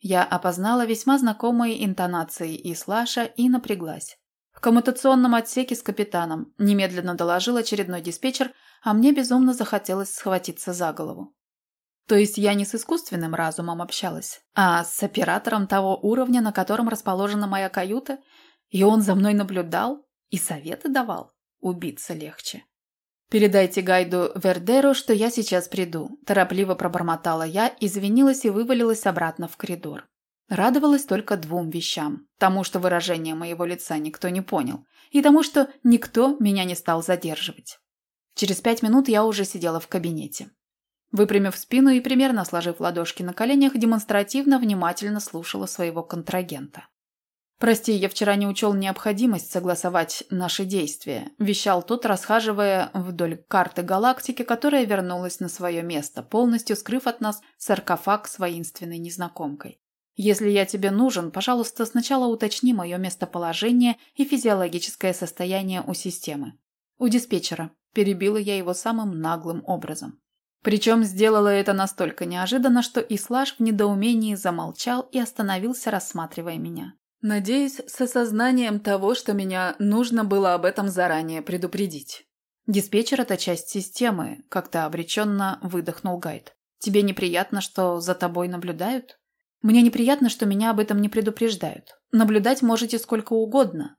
Я опознала весьма знакомые интонации и слаша и напряглась. В коммутационном отсеке с капитаном немедленно доложил очередной диспетчер, а мне безумно захотелось схватиться за голову. То есть я не с искусственным разумом общалась, а с оператором того уровня, на котором расположена моя каюта, и он за мной наблюдал и советы давал. Убиться легче. «Передайте гайду Вердеру, что я сейчас приду», – торопливо пробормотала я, извинилась и вывалилась обратно в коридор. Радовалась только двум вещам. Тому, что выражение моего лица никто не понял, и тому, что никто меня не стал задерживать. Через пять минут я уже сидела в кабинете. Выпрямив спину и примерно сложив ладошки на коленях, демонстративно внимательно слушала своего контрагента. «Прости, я вчера не учел необходимость согласовать наши действия», – вещал тот, расхаживая вдоль карты галактики, которая вернулась на свое место, полностью скрыв от нас саркофаг с воинственной незнакомкой. «Если я тебе нужен, пожалуйста, сначала уточни мое местоположение и физиологическое состояние у системы. У диспетчера. Перебила я его самым наглым образом. Причем сделала это настолько неожиданно, что Ислаш в недоумении замолчал и остановился, рассматривая меня. Надеюсь, с осознанием того, что меня нужно было об этом заранее предупредить. Диспетчер – это часть системы, как-то обреченно выдохнул Гайд. Тебе неприятно, что за тобой наблюдают? Мне неприятно, что меня об этом не предупреждают. Наблюдать можете сколько угодно,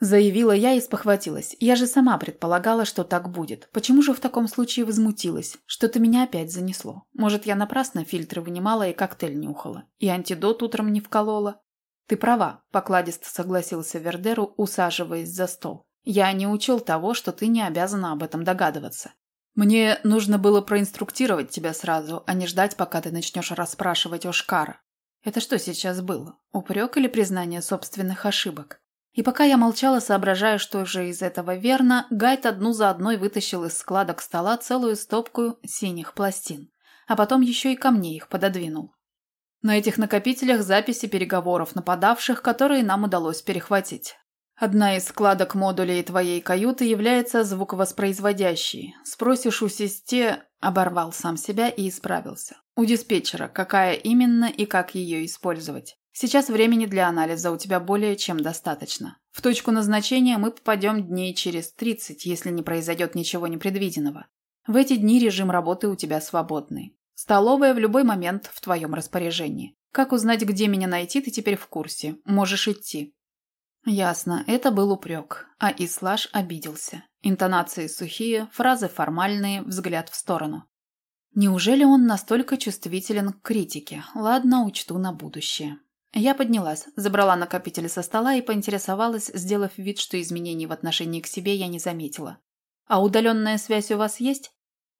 Заявила я и спохватилась. Я же сама предполагала, что так будет. Почему же в таком случае возмутилась? Что-то меня опять занесло. Может, я напрасно фильтры вынимала и коктейль нюхала. И антидот утром не вколола. Ты права, покладисто согласился Вердеру, усаживаясь за стол. Я не учел того, что ты не обязана об этом догадываться. Мне нужно было проинструктировать тебя сразу, а не ждать, пока ты начнешь расспрашивать о Шкара. Это что сейчас было? Упрек или признание собственных ошибок? И пока я молчала, соображая, что же из этого верно, Гайд одну за одной вытащил из складок стола целую стопку синих пластин, а потом еще и ко мне их пододвинул. На этих накопителях записи переговоров нападавших, которые нам удалось перехватить. Одна из складок модулей твоей каюты является звуковоспроизводящей. Спросишь у систе... Оборвал сам себя и исправился. У диспетчера, какая именно и как ее использовать. Сейчас времени для анализа у тебя более чем достаточно. В точку назначения мы попадем дней через 30, если не произойдет ничего непредвиденного. В эти дни режим работы у тебя свободный. Столовая в любой момент в твоем распоряжении. Как узнать, где меня найти, ты теперь в курсе. Можешь идти. Ясно, это был упрек. А Ислаш обиделся. Интонации сухие, фразы формальные, взгляд в сторону. Неужели он настолько чувствителен к критике? Ладно, учту на будущее. Я поднялась, забрала накопители со стола и поинтересовалась, сделав вид, что изменений в отношении к себе я не заметила. «А удаленная связь у вас есть?»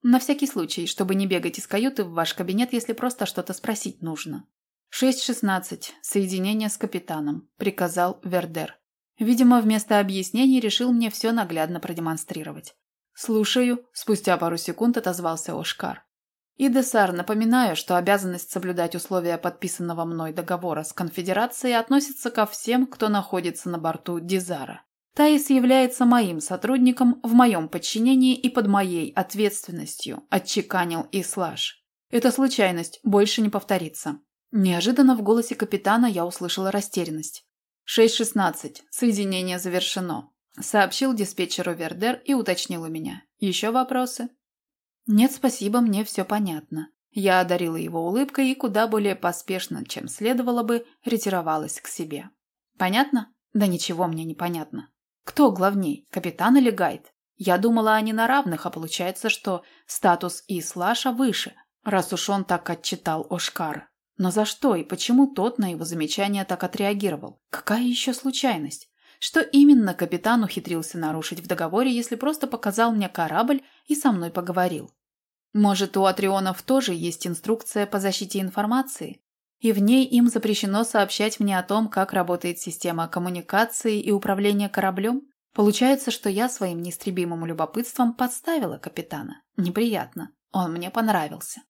«На всякий случай, чтобы не бегать из каюты в ваш кабинет, если просто что-то спросить нужно». «Шесть шестнадцать. Соединение с капитаном», – приказал Вердер. Видимо, вместо объяснений решил мне все наглядно продемонстрировать. «Слушаю», – спустя пару секунд отозвался Ошкар. И, Десар, напоминаю, что обязанность соблюдать условия подписанного мной договора с конфедерацией относится ко всем, кто находится на борту Дизара. Таис является моим сотрудником в моем подчинении и под моей ответственностью, отчеканил Ислаш. Эта случайность больше не повторится. Неожиданно в голосе капитана я услышала растерянность. «6.16. Соединение завершено», — сообщил диспетчеру Вердер и уточнил у меня. «Еще вопросы?» «Нет, спасибо, мне все понятно». Я одарила его улыбкой и куда более поспешно, чем следовало бы, ретировалась к себе. «Понятно? Да ничего мне не понятно. Кто главней, капитан или гайд? Я думала, они на равных, а получается, что статус Ислаша выше, раз уж он так отчитал Ошкара. Но за что и почему тот на его замечание так отреагировал? Какая еще случайность? Что именно капитан ухитрился нарушить в договоре, если просто показал мне корабль и со мной поговорил? Может, у Атрионов тоже есть инструкция по защите информации? И в ней им запрещено сообщать мне о том, как работает система коммуникации и управления кораблем? Получается, что я своим неистребимым любопытством подставила капитана. Неприятно. Он мне понравился.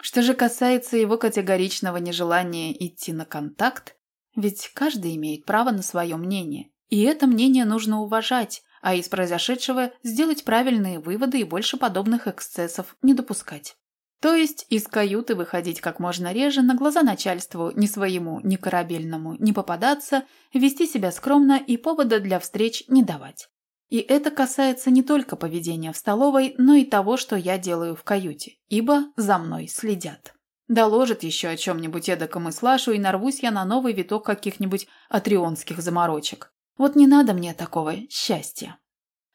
Что же касается его категоричного нежелания идти на контакт, ведь каждый имеет право на свое мнение, и это мнение нужно уважать, а из произошедшего сделать правильные выводы и больше подобных эксцессов не допускать. То есть из каюты выходить как можно реже, на глаза начальству ни своему, ни корабельному не попадаться, вести себя скромно и повода для встреч не давать. И это касается не только поведения в столовой, но и того, что я делаю в каюте, ибо за мной следят. Доложит еще о чем-нибудь эдаком и слашу, и нарвусь я на новый виток каких-нибудь атрионских заморочек. Вот не надо мне такого счастья.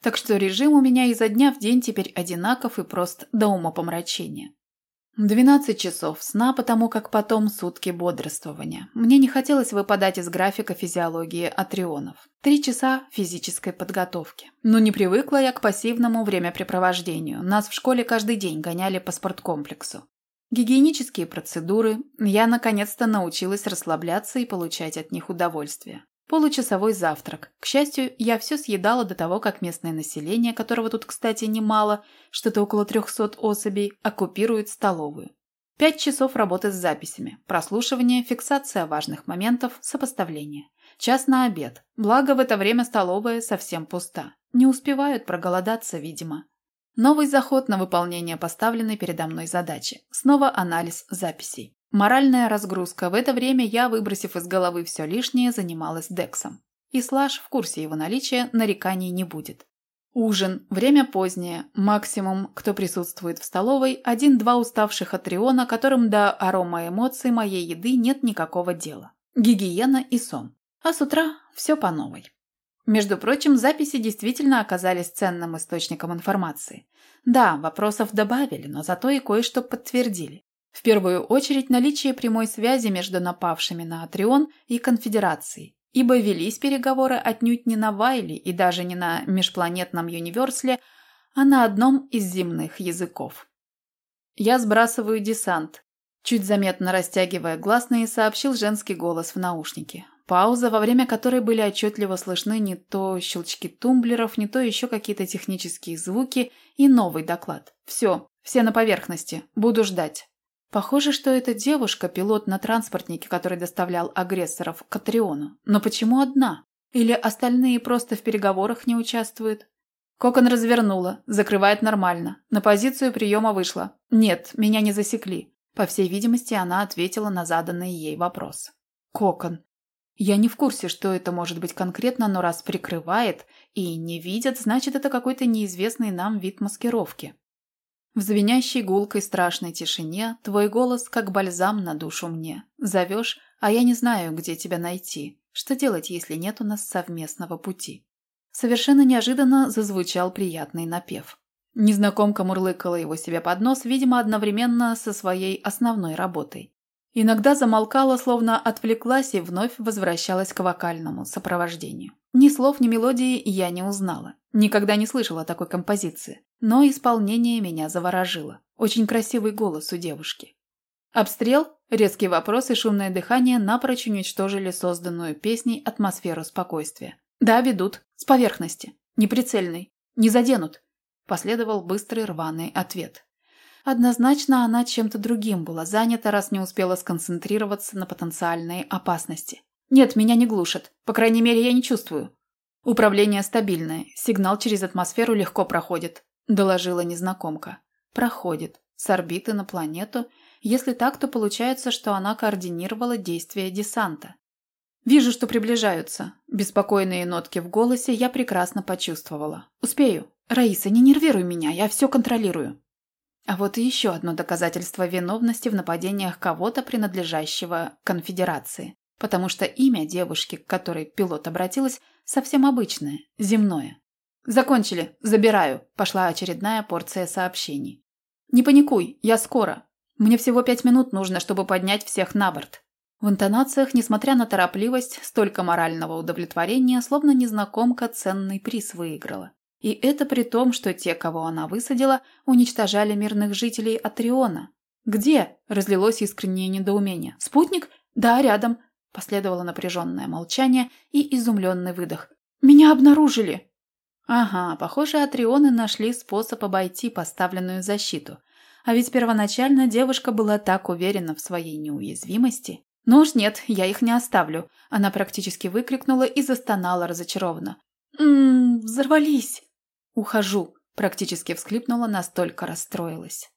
Так что режим у меня изо дня в день теперь одинаков и прост до умопомрачения. Двенадцать часов сна, потому как потом сутки бодрствования. Мне не хотелось выпадать из графика физиологии атрионов. Три часа физической подготовки. Но не привыкла я к пассивному времяпрепровождению. Нас в школе каждый день гоняли по спорткомплексу. Гигиенические процедуры. Я наконец-то научилась расслабляться и получать от них удовольствие. Получасовой завтрак. К счастью, я все съедала до того, как местное население, которого тут, кстати, немало, что-то около трехсот особей, оккупирует столовую. Пять часов работы с записями, прослушивание, фиксация важных моментов, сопоставление. Час на обед. Благо, в это время столовая совсем пуста. Не успевают проголодаться, видимо. Новый заход на выполнение поставленной передо мной задачи. Снова анализ записей. Моральная разгрузка. В это время я, выбросив из головы все лишнее, занималась Дексом. И Слаж в курсе его наличия, нареканий не будет. Ужин. Время позднее. Максимум, кто присутствует в столовой, один-два уставших от Риона, которым до арома эмоций моей еды нет никакого дела. Гигиена и сон. А с утра все по новой. Между прочим, записи действительно оказались ценным источником информации. Да, вопросов добавили, но зато и кое-что подтвердили. В первую очередь наличие прямой связи между напавшими на Атрион и Конфедерацией, ибо велись переговоры отнюдь не на Вайле и даже не на межпланетном Юниверсле, а на одном из земных языков. «Я сбрасываю десант», – чуть заметно растягивая гласные, сообщил женский голос в наушнике. Пауза, во время которой были отчетливо слышны не то щелчки тумблеров, не то еще какие-то технические звуки и новый доклад. «Все, все на поверхности. Буду ждать». Похоже, что эта девушка – пилот на транспортнике, который доставлял агрессоров к Атриону. Но почему одна? Или остальные просто в переговорах не участвуют? Кокон развернула. Закрывает нормально. На позицию приема вышла. Нет, меня не засекли. По всей видимости, она ответила на заданный ей вопрос. Кокон. Я не в курсе, что это может быть конкретно, но раз прикрывает и не видят, значит, это какой-то неизвестный нам вид маскировки. В звенящей гулкой страшной тишине твой голос как бальзам на душу мне. Зовешь, а я не знаю, где тебя найти. Что делать, если нет у нас совместного пути? Совершенно неожиданно зазвучал приятный напев. Незнакомка мурлыкала его себе под нос, видимо, одновременно со своей основной работой. Иногда замолкала, словно отвлеклась и вновь возвращалась к вокальному сопровождению. Ни слов, ни мелодии я не узнала. Никогда не слышала такой композиции. Но исполнение меня заворожило. Очень красивый голос у девушки. Обстрел, резкий вопрос и шумное дыхание напрочь уничтожили созданную песней атмосферу спокойствия. «Да, ведут. С поверхности. Неприцельный. Не заденут». Последовал быстрый рваный ответ. Однозначно она чем-то другим была занята, раз не успела сконцентрироваться на потенциальной опасности. Нет, меня не глушат. По крайней мере, я не чувствую. Управление стабильное. Сигнал через атмосферу легко проходит, доложила незнакомка. Проходит. С орбиты на планету. Если так, то получается, что она координировала действия десанта. Вижу, что приближаются. Беспокойные нотки в голосе я прекрасно почувствовала. Успею. Раиса, не нервируй меня, я все контролирую. А вот и еще одно доказательство виновности в нападениях кого-то, принадлежащего конфедерации. Потому что имя девушки, к которой пилот обратилась, совсем обычное, земное. «Закончили, забираю», – пошла очередная порция сообщений. «Не паникуй, я скоро. Мне всего пять минут нужно, чтобы поднять всех на борт». В интонациях, несмотря на торопливость, столько морального удовлетворения, словно незнакомка ценный приз выиграла. И это при том, что те, кого она высадила, уничтожали мирных жителей Атриона. «Где?» – разлилось искреннее недоумение. «Спутник? Да, рядом». Последовало напряженное молчание и изумленный выдох. «Меня обнаружили!» Ага, похоже, Атрионы нашли способ обойти поставленную защиту. А ведь первоначально девушка была так уверена в своей неуязвимости. «Ну уж нет, я их не оставлю!» Она практически выкрикнула и застонала разочарованно. «Ммм, взорвались!» «Ухожу», – практически всхлипнула, настолько расстроилась.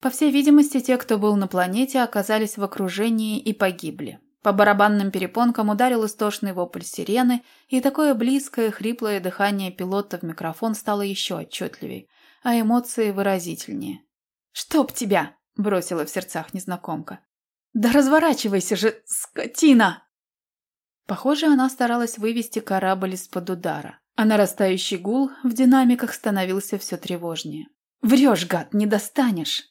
По всей видимости, те, кто был на планете, оказались в окружении и погибли. По барабанным перепонкам ударил истошный вопль сирены, и такое близкое, хриплое дыхание пилота в микрофон стало еще отчетливее, а эмоции выразительнее. «Чтоб тебя!» – бросила в сердцах незнакомка. «Да разворачивайся же, скотина!» Похоже, она старалась вывести корабль из-под удара а нарастающий гул в динамиках становился все тревожнее. «Врешь, гад, не достанешь!»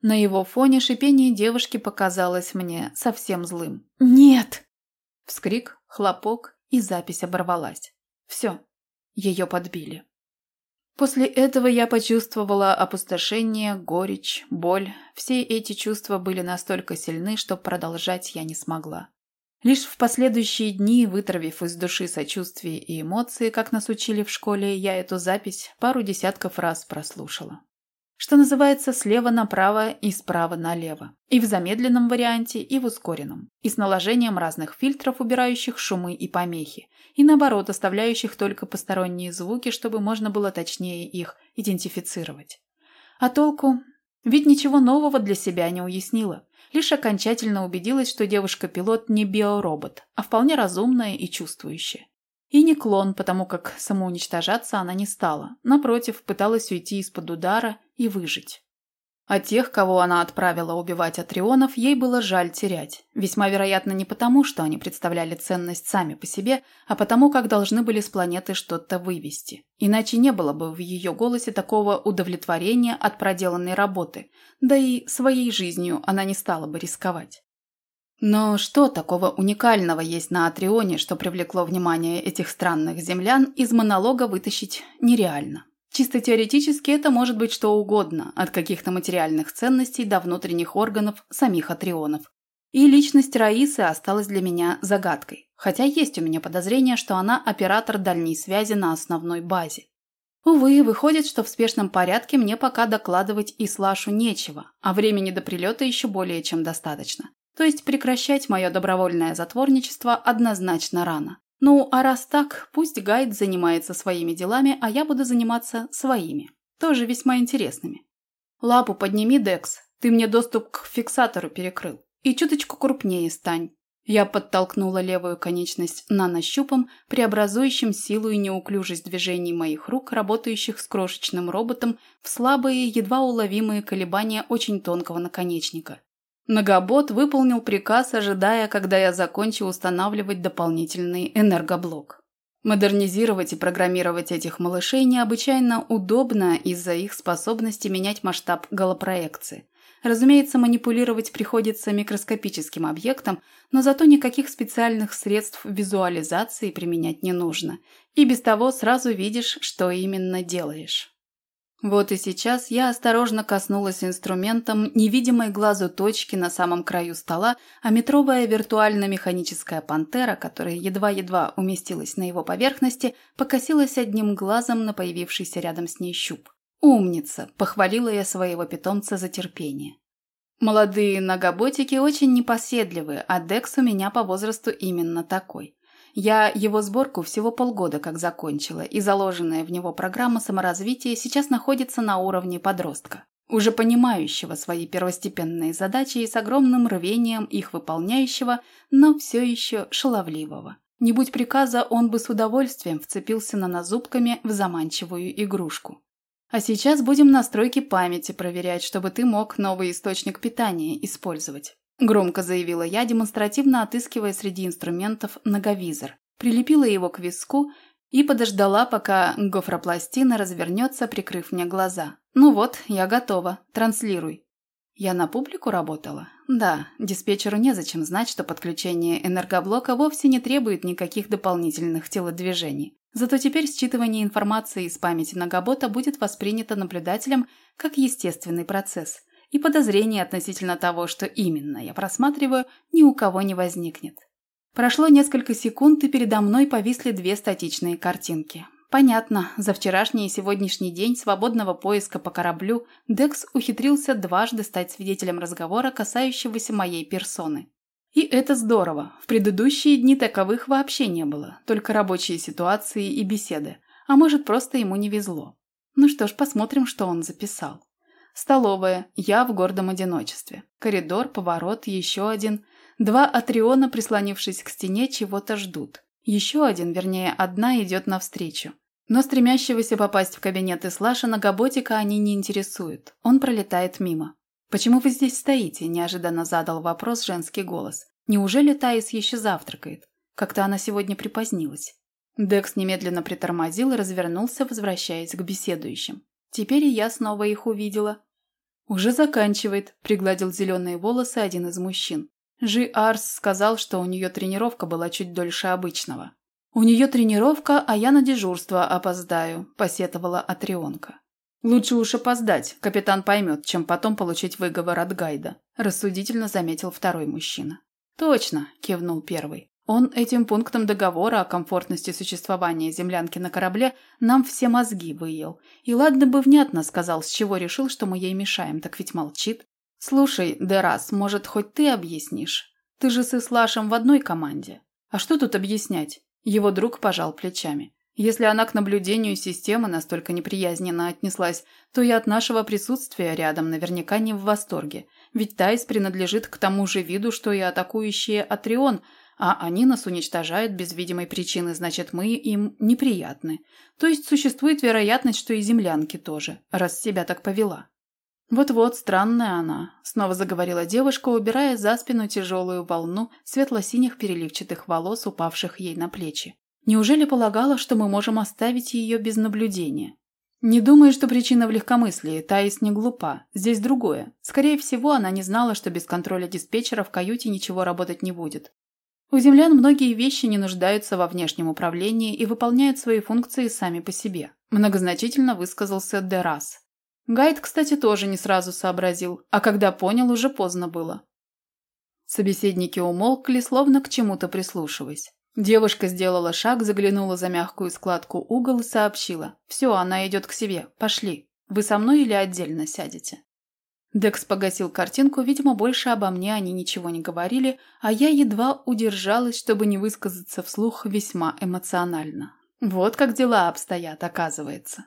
На его фоне шипение девушки показалось мне совсем злым. «Нет!» Вскрик, хлопок, и запись оборвалась. Все, ее подбили. После этого я почувствовала опустошение, горечь, боль. Все эти чувства были настолько сильны, что продолжать я не смогла. Лишь в последующие дни, вытравив из души сочувствие и эмоции, как нас учили в школе, я эту запись пару десятков раз прослушала. Что называется, слева направо и справа налево. И в замедленном варианте, и в ускоренном. И с наложением разных фильтров, убирающих шумы и помехи. И наоборот, оставляющих только посторонние звуки, чтобы можно было точнее их идентифицировать. А толку? Ведь ничего нового для себя не уяснила. Лишь окончательно убедилась, что девушка-пилот не биоробот, а вполне разумная и чувствующая. И не клон, потому как самоуничтожаться она не стала. Напротив, пыталась уйти из-под удара и выжить. А тех, кого она отправила убивать атрионов, ей было жаль терять. Весьма вероятно не потому, что они представляли ценность сами по себе, а потому, как должны были с планеты что-то вывести. Иначе не было бы в ее голосе такого удовлетворения от проделанной работы, да и своей жизнью она не стала бы рисковать. Но что такого уникального есть на Атрионе, что привлекло внимание этих странных землян, из монолога вытащить нереально. Чисто теоретически это может быть что угодно, от каких-то материальных ценностей до внутренних органов самих атрионов. И личность Раисы осталась для меня загадкой, хотя есть у меня подозрение, что она оператор дальней связи на основной базе. Увы, выходит, что в спешном порядке мне пока докладывать и Слашу нечего, а времени до прилета еще более чем достаточно. То есть прекращать мое добровольное затворничество однозначно рано. Ну, а раз так, пусть гайд занимается своими делами, а я буду заниматься своими. Тоже весьма интересными. Лапу подними, Декс. Ты мне доступ к фиксатору перекрыл. И чуточку крупнее стань. Я подтолкнула левую конечность нанощупом, преобразующим силу и неуклюжесть движений моих рук, работающих с крошечным роботом, в слабые, едва уловимые колебания очень тонкого наконечника. Многобот выполнил приказ, ожидая, когда я закончу устанавливать дополнительный энергоблок. Модернизировать и программировать этих малышей необычайно удобно из-за их способности менять масштаб голопроекции. Разумеется, манипулировать приходится микроскопическим объектом, но зато никаких специальных средств визуализации применять не нужно. И без того сразу видишь, что именно делаешь. Вот и сейчас я осторожно коснулась инструментом невидимой глазу точки на самом краю стола, а метровая виртуально-механическая пантера, которая едва-едва уместилась на его поверхности, покосилась одним глазом на появившийся рядом с ней щуп. «Умница!» – похвалила я своего питомца за терпение. Молодые ногоботики очень непоседливые, а Декс у меня по возрасту именно такой. Я его сборку всего полгода как закончила, и заложенная в него программа саморазвития сейчас находится на уровне подростка, уже понимающего свои первостепенные задачи и с огромным рвением их выполняющего, но все еще шаловливого. Не будь приказа, он бы с удовольствием вцепился на назубками в заманчивую игрушку. А сейчас будем настройки памяти проверять, чтобы ты мог новый источник питания использовать. Громко заявила я, демонстративно отыскивая среди инструментов ноговизор. Прилепила его к виску и подождала, пока гофропластина развернется, прикрыв мне глаза. «Ну вот, я готова. Транслируй». Я на публику работала? Да, диспетчеру незачем знать, что подключение энергоблока вовсе не требует никаких дополнительных телодвижений. Зато теперь считывание информации из памяти Нагобота будет воспринято наблюдателем как естественный процесс – и подозрений относительно того, что именно я просматриваю, ни у кого не возникнет. Прошло несколько секунд, и передо мной повисли две статичные картинки. Понятно, за вчерашний и сегодняшний день свободного поиска по кораблю Декс ухитрился дважды стать свидетелем разговора, касающегося моей персоны. И это здорово. В предыдущие дни таковых вообще не было, только рабочие ситуации и беседы. А может, просто ему не везло. Ну что ж, посмотрим, что он записал. Столовая. Я в гордом одиночестве. Коридор, поворот, еще один. Два атриона, прислонившись к стене, чего-то ждут. Еще один, вернее, одна идет навстречу. Но стремящегося попасть в кабинет Ислаша Нагоботика они не интересуют. Он пролетает мимо. «Почему вы здесь стоите?» – неожиданно задал вопрос женский голос. «Неужели Таис еще завтракает? Как-то она сегодня припозднилась». Декс немедленно притормозил и развернулся, возвращаясь к беседующим. Теперь и я снова их увидела. «Уже заканчивает», – пригладил зеленые волосы один из мужчин. Жи Арс сказал, что у нее тренировка была чуть дольше обычного. «У нее тренировка, а я на дежурство опоздаю», – посетовала Атрионка. «Лучше уж опоздать, капитан поймет, чем потом получить выговор от гайда», – рассудительно заметил второй мужчина. «Точно», – кивнул первый. Он этим пунктом договора о комфортности существования землянки на корабле нам все мозги выел. И ладно бы внятно сказал, с чего решил, что мы ей мешаем, так ведь молчит. «Слушай, Дерас, может, хоть ты объяснишь? Ты же с Ислашем в одной команде. А что тут объяснять?» Его друг пожал плечами. Если она к наблюдению системы настолько неприязненно отнеслась, то и от нашего присутствия рядом наверняка не в восторге. Ведь Тайс принадлежит к тому же виду, что и атакующие Атрион, а они нас уничтожают без видимой причины, значит, мы им неприятны. То есть существует вероятность, что и землянки тоже, раз себя так повела. «Вот-вот, странная она», – снова заговорила девушка, убирая за спину тяжелую волну светло-синих переливчатых волос, упавших ей на плечи. Неужели полагала, что мы можем оставить ее без наблюдения? Не думаю, что причина в легкомыслии, Таис не глупа. Здесь другое. Скорее всего, она не знала, что без контроля диспетчера в каюте ничего работать не будет. У землян многие вещи не нуждаются во внешнем управлении и выполняют свои функции сами по себе. Многозначительно высказался Дерас. Гайд, кстати, тоже не сразу сообразил, а когда понял, уже поздно было. Собеседники умолкли, словно к чему-то прислушиваясь. Девушка сделала шаг, заглянула за мягкую складку угол и сообщила. «Все, она идет к себе. Пошли. Вы со мной или отдельно сядете?» Декс погасил картинку, видимо, больше обо мне они ничего не говорили, а я едва удержалась, чтобы не высказаться вслух весьма эмоционально. Вот как дела обстоят, оказывается.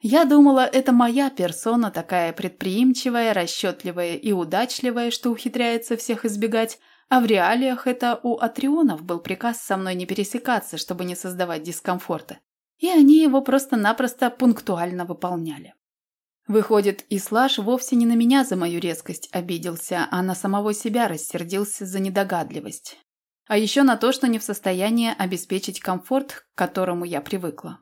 Я думала, это моя персона такая предприимчивая, расчетливая и удачливая, что ухитряется всех избегать, а в реалиях это у атрионов был приказ со мной не пересекаться, чтобы не создавать дискомфорта. И они его просто-напросто пунктуально выполняли. Выходит, Ислаш вовсе не на меня за мою резкость обиделся, а на самого себя рассердился за недогадливость. А еще на то, что не в состоянии обеспечить комфорт, к которому я привыкла.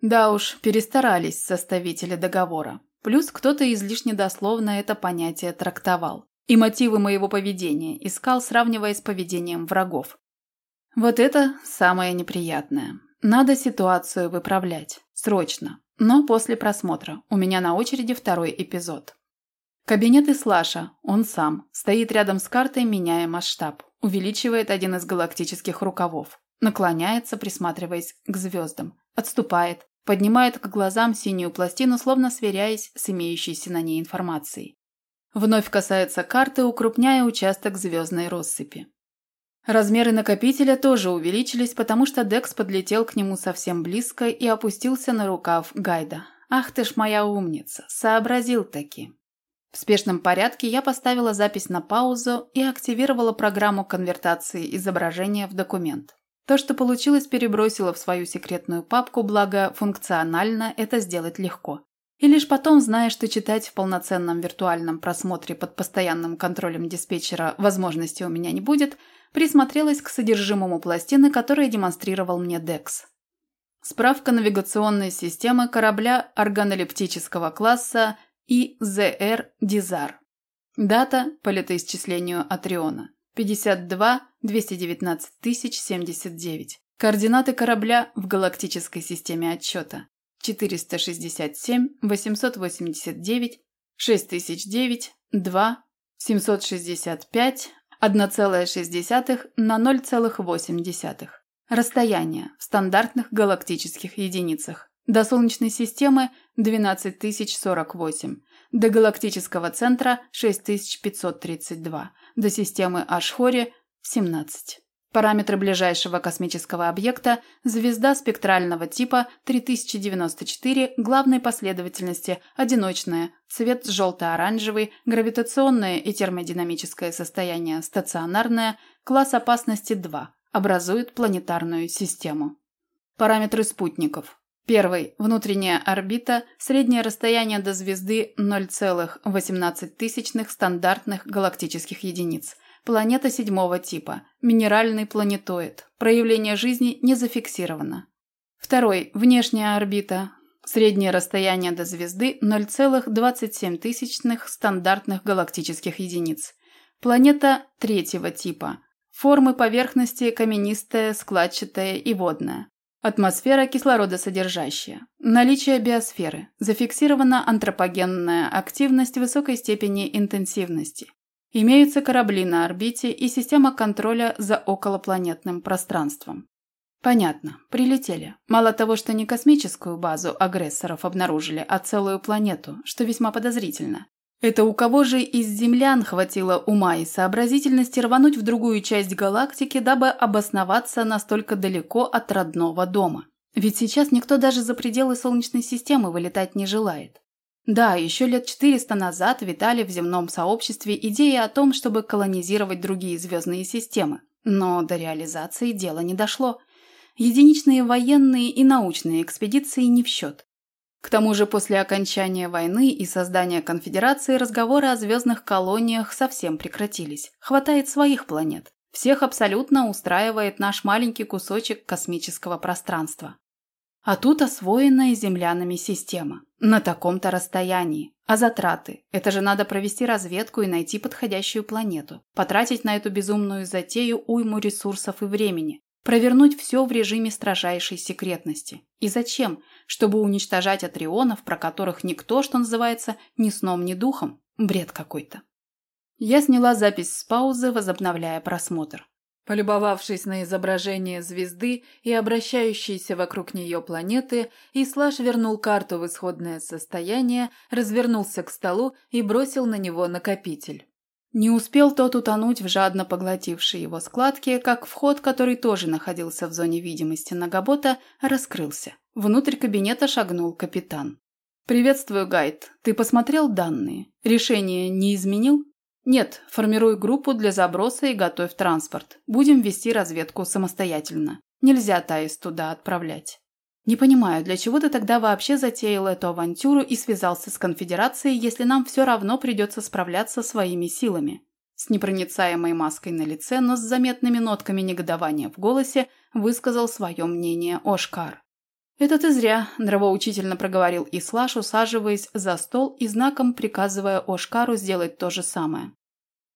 Да уж, перестарались составители договора. Плюс кто-то излишне дословно это понятие трактовал и мотивы моего поведения искал, сравнивая с поведением врагов. Вот это самое неприятное. Надо ситуацию выправлять. Срочно. Но после просмотра. У меня на очереди второй эпизод. Кабинет Ислаша, он сам, стоит рядом с картой, меняя масштаб. Увеличивает один из галактических рукавов. Наклоняется, присматриваясь к звездам. Отступает. Поднимает к глазам синюю пластину, словно сверяясь с имеющейся на ней информацией. Вновь касается карты, укрупняя участок звездной россыпи. Размеры накопителя тоже увеличились, потому что Декс подлетел к нему совсем близко и опустился на рукав Гайда. «Ах ты ж моя умница! Сообразил таки!» В спешном порядке я поставила запись на паузу и активировала программу конвертации изображения в документ. То, что получилось, перебросила в свою секретную папку, благо функционально это сделать легко. И лишь потом, зная, что читать в полноценном виртуальном просмотре под постоянным контролем диспетчера возможности у меня не будет, присмотрелась к содержимому пластины, которую демонстрировал мне Декс. Справка навигационной системы корабля органолептического класса ИЗР «Дизар». Дата по летоисчислению Атриона. 52 219 079. Координаты корабля в галактической системе отчета. 467 889 6009 2 765 1,6 на 0,8. Расстояние в стандартных галактических единицах. До Солнечной системы 12048, до галактического центра 6532, до системы Ашхори 17. Параметры ближайшего космического объекта – звезда спектрального типа 3094 главной последовательности, одиночная, цвет желто-оранжевый, гравитационное и термодинамическое состояние стационарное, класс опасности 2, образует планетарную систему. Параметры спутников. Первый – внутренняя орбита, среднее расстояние до звезды 0,18 стандартных галактических единиц – Планета седьмого типа. Минеральный планетоид. Проявление жизни не зафиксировано. Второй. Внешняя орбита. Среднее расстояние до звезды 0,27 стандартных галактических единиц. Планета третьего типа. Формы поверхности каменистая, складчатая и водная. Атмосфера кислородосодержащая. Наличие биосферы. Зафиксирована антропогенная активность высокой степени интенсивности. Имеются корабли на орбите и система контроля за околопланетным пространством. Понятно, прилетели. Мало того, что не космическую базу агрессоров обнаружили, а целую планету, что весьма подозрительно. Это у кого же из землян хватило ума и сообразительности рвануть в другую часть галактики, дабы обосноваться настолько далеко от родного дома? Ведь сейчас никто даже за пределы Солнечной системы вылетать не желает. Да, еще лет 400 назад витали в земном сообществе идеи о том, чтобы колонизировать другие звездные системы. Но до реализации дело не дошло. Единичные военные и научные экспедиции не в счет. К тому же после окончания войны и создания конфедерации разговоры о звездных колониях совсем прекратились. Хватает своих планет. Всех абсолютно устраивает наш маленький кусочек космического пространства. А тут освоенная землянами система. На таком-то расстоянии. А затраты? Это же надо провести разведку и найти подходящую планету. Потратить на эту безумную затею уйму ресурсов и времени. Провернуть все в режиме строжайшей секретности. И зачем? Чтобы уничтожать атрионов, про которых никто, что называется, ни сном, ни духом? Бред какой-то. Я сняла запись с паузы, возобновляя просмотр. Полюбовавшись на изображение звезды и обращающейся вокруг нее планеты, Ислаш вернул карту в исходное состояние, развернулся к столу и бросил на него накопитель. Не успел тот утонуть в жадно поглотившей его складке, как вход, который тоже находился в зоне видимости Нагобота, раскрылся. Внутрь кабинета шагнул капитан. «Приветствую, Гайд. Ты посмотрел данные? Решение не изменил?» «Нет, формируй группу для заброса и готовь транспорт. Будем вести разведку самостоятельно. Нельзя Таис туда отправлять». «Не понимаю, для чего ты тогда вообще затеял эту авантюру и связался с конфедерацией, если нам все равно придется справляться своими силами?» С непроницаемой маской на лице, но с заметными нотками негодования в голосе высказал свое мнение Ошкар. «Это ты зря», – нравоучительно проговорил Ислаш, усаживаясь за стол и знаком приказывая Ошкару сделать то же самое.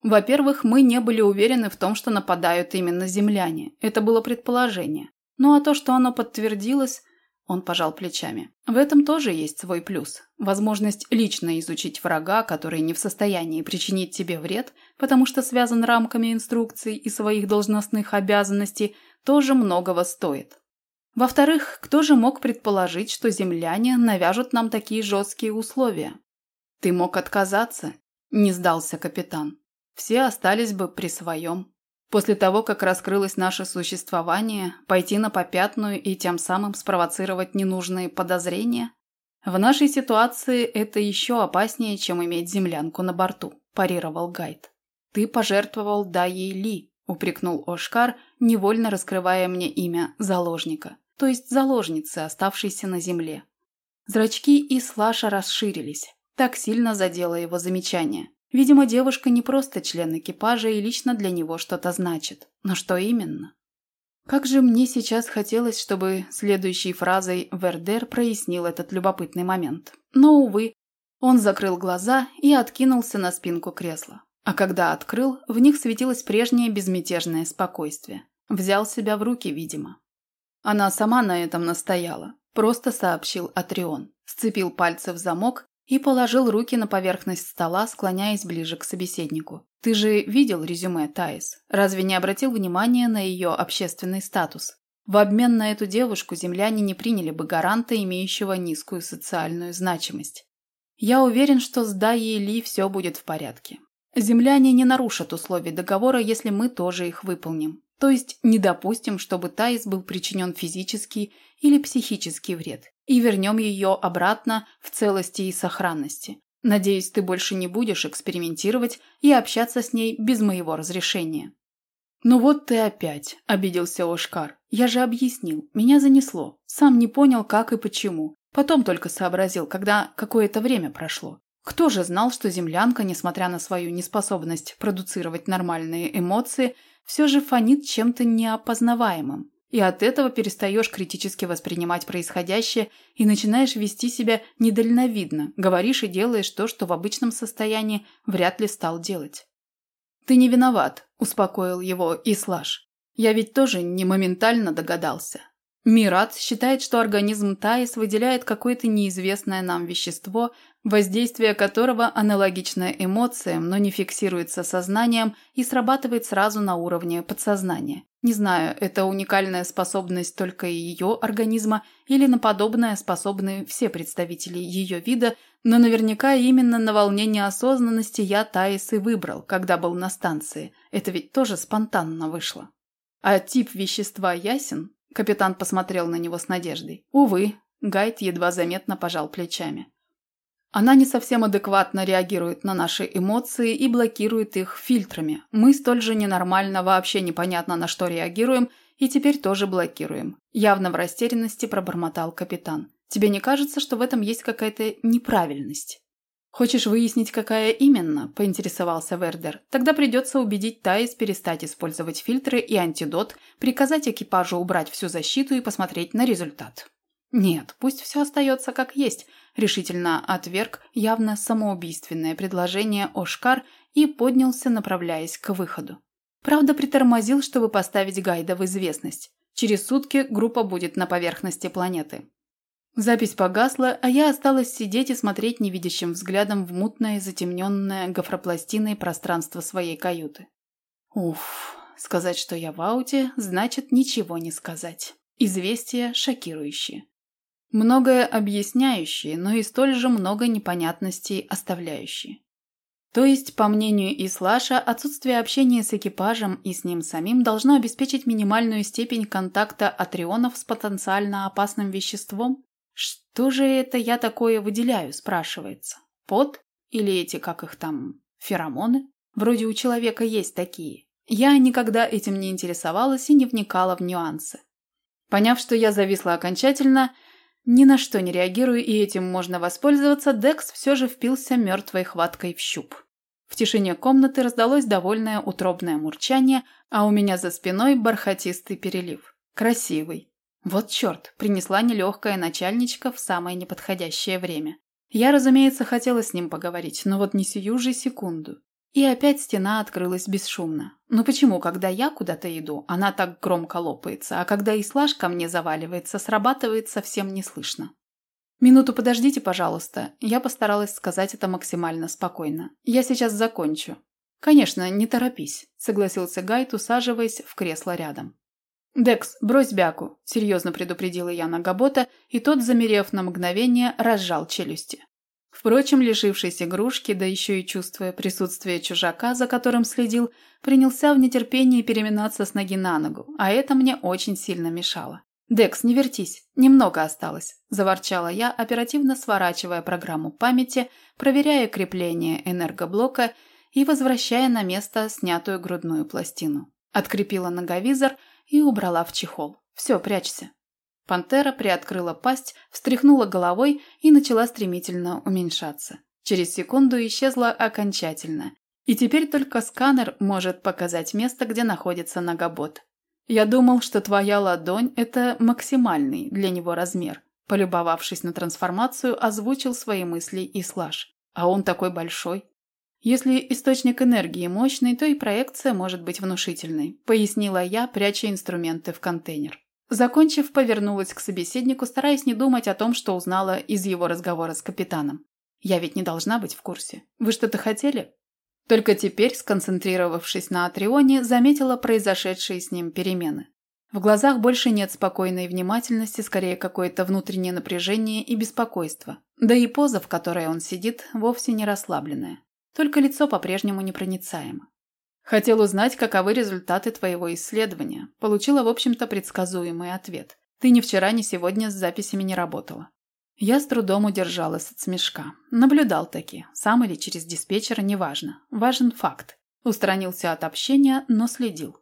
Во-первых, мы не были уверены в том, что нападают именно земляне. Это было предположение. Ну а то, что оно подтвердилось, он пожал плечами. В этом тоже есть свой плюс. Возможность лично изучить врага, который не в состоянии причинить тебе вред, потому что связан рамками инструкций и своих должностных обязанностей, тоже многого стоит. Во-вторых, кто же мог предположить, что земляне навяжут нам такие жесткие условия? Ты мог отказаться, не сдался капитан. Все остались бы при своем. После того, как раскрылось наше существование, пойти на попятную и тем самым спровоцировать ненужные подозрения? В нашей ситуации это еще опаснее, чем иметь землянку на борту, парировал Гайд. Ты пожертвовал Дайей Ли, упрекнул Ошкар, невольно раскрывая мне имя заложника то есть заложницы, оставшейся на земле. Зрачки и Слаша расширились. Так сильно задело его замечание. Видимо, девушка не просто член экипажа и лично для него что-то значит. Но что именно? Как же мне сейчас хотелось, чтобы следующей фразой Вердер прояснил этот любопытный момент. Но, увы, он закрыл глаза и откинулся на спинку кресла. А когда открыл, в них светилось прежнее безмятежное спокойствие. Взял себя в руки, видимо. Она сама на этом настояла. Просто сообщил Атрион. Сцепил пальцы в замок и положил руки на поверхность стола, склоняясь ближе к собеседнику. «Ты же видел резюме Таис? Разве не обратил внимания на ее общественный статус? В обмен на эту девушку земляне не приняли бы гаранта, имеющего низкую социальную значимость. Я уверен, что с Дайей Ли все будет в порядке. Земляне не нарушат условий договора, если мы тоже их выполним. То есть не допустим, чтобы Таис был причинен физический или психический вред, и вернем ее обратно в целости и сохранности. Надеюсь, ты больше не будешь экспериментировать и общаться с ней без моего разрешения. «Ну вот ты опять», – обиделся Ошкар. «Я же объяснил, меня занесло. Сам не понял, как и почему. Потом только сообразил, когда какое-то время прошло. Кто же знал, что землянка, несмотря на свою неспособность продуцировать нормальные эмоции, все же фонит чем-то неопознаваемым. И от этого перестаешь критически воспринимать происходящее и начинаешь вести себя недальновидно, говоришь и делаешь то, что в обычном состоянии вряд ли стал делать. «Ты не виноват», – успокоил его Ислаш. «Я ведь тоже не моментально догадался. Мират считает, что организм Таис выделяет какое-то неизвестное нам вещество, воздействие которого аналогично эмоциям, но не фиксируется сознанием и срабатывает сразу на уровне подсознания. Не знаю, это уникальная способность только ее организма или на подобное способны все представители ее вида, но наверняка именно на волнение осознанности я Таис и выбрал, когда был на станции. Это ведь тоже спонтанно вышло. А тип вещества ясен? Капитан посмотрел на него с надеждой. Увы, Гайд едва заметно пожал плечами. Она не совсем адекватно реагирует на наши эмоции и блокирует их фильтрами. Мы столь же ненормально, вообще непонятно на что реагируем, и теперь тоже блокируем. Явно в растерянности пробормотал капитан. Тебе не кажется, что в этом есть какая-то неправильность? «Хочешь выяснить, какая именно?» – поинтересовался Вердер. «Тогда придется убедить Таис перестать использовать фильтры и антидот, приказать экипажу убрать всю защиту и посмотреть на результат». «Нет, пусть все остается как есть», – решительно отверг явно самоубийственное предложение Ошкар и поднялся, направляясь к выходу. Правда, притормозил, чтобы поставить гайда в известность. Через сутки группа будет на поверхности планеты. Запись погасла, а я осталась сидеть и смотреть невидящим взглядом в мутное, затемненное гофропластиной пространство своей каюты. Уф, сказать, что я в ауте, значит ничего не сказать. Известия шокирующие. Многое объясняющие, но и столь же много непонятностей оставляющие. То есть, по мнению Ислаша, отсутствие общения с экипажем и с ним самим должно обеспечить минимальную степень контакта атрионов с потенциально опасным веществом? «Что же это я такое выделяю?» – спрашивается. «Пот? Или эти, как их там, феромоны? Вроде у человека есть такие. Я никогда этим не интересовалась и не вникала в нюансы. Поняв, что я зависла окончательно, ни на что не реагирую и этим можно воспользоваться, Декс все же впился мертвой хваткой в щуп. В тишине комнаты раздалось довольное утробное мурчание, а у меня за спиной бархатистый перелив. Красивый. Вот черт, принесла нелегкая начальничка в самое неподходящее время. Я, разумеется, хотела с ним поговорить, но вот не сию же секунду. И опять стена открылась бесшумно. Ну почему, когда я куда-то иду, она так громко лопается, а когда и слаж ко мне заваливается, срабатывает совсем не слышно? «Минуту подождите, пожалуйста». Я постаралась сказать это максимально спокойно. «Я сейчас закончу». «Конечно, не торопись», – согласился Гайт, усаживаясь в кресло рядом. «Декс, брось бяку», – серьезно предупредила я Нагобота, и тот, замерев на мгновение, разжал челюсти. Впрочем, лишившись игрушки, да еще и чувствуя присутствие чужака, за которым следил, принялся в нетерпении переминаться с ноги на ногу, а это мне очень сильно мешало. «Декс, не вертись, немного осталось», – заворчала я, оперативно сворачивая программу памяти, проверяя крепление энергоблока и возвращая на место снятую грудную пластину. Открепила ноговизор – и убрала в чехол. «Все, прячься». Пантера приоткрыла пасть, встряхнула головой и начала стремительно уменьшаться. Через секунду исчезла окончательно. И теперь только сканер может показать место, где находится ногобот. «Я думал, что твоя ладонь – это максимальный для него размер», полюбовавшись на трансформацию, озвучил свои мысли и слаж. «А он такой большой». Если источник энергии мощный, то и проекция может быть внушительной, пояснила я, пряча инструменты в контейнер. Закончив, повернулась к собеседнику, стараясь не думать о том, что узнала из его разговора с капитаном. Я ведь не должна быть в курсе. Вы что-то хотели? Только теперь, сконцентрировавшись на Атрионе, заметила произошедшие с ним перемены. В глазах больше нет спокойной внимательности, скорее какое-то внутреннее напряжение и беспокойство. Да и поза, в которой он сидит, вовсе не расслабленная. Только лицо по-прежнему непроницаемо. Хотел узнать, каковы результаты твоего исследования. Получила, в общем-то, предсказуемый ответ. Ты ни вчера, ни сегодня с записями не работала. Я с трудом удержалась от смешка. Наблюдал таки, сам или через диспетчера, неважно. Важен факт. Устранился от общения, но следил.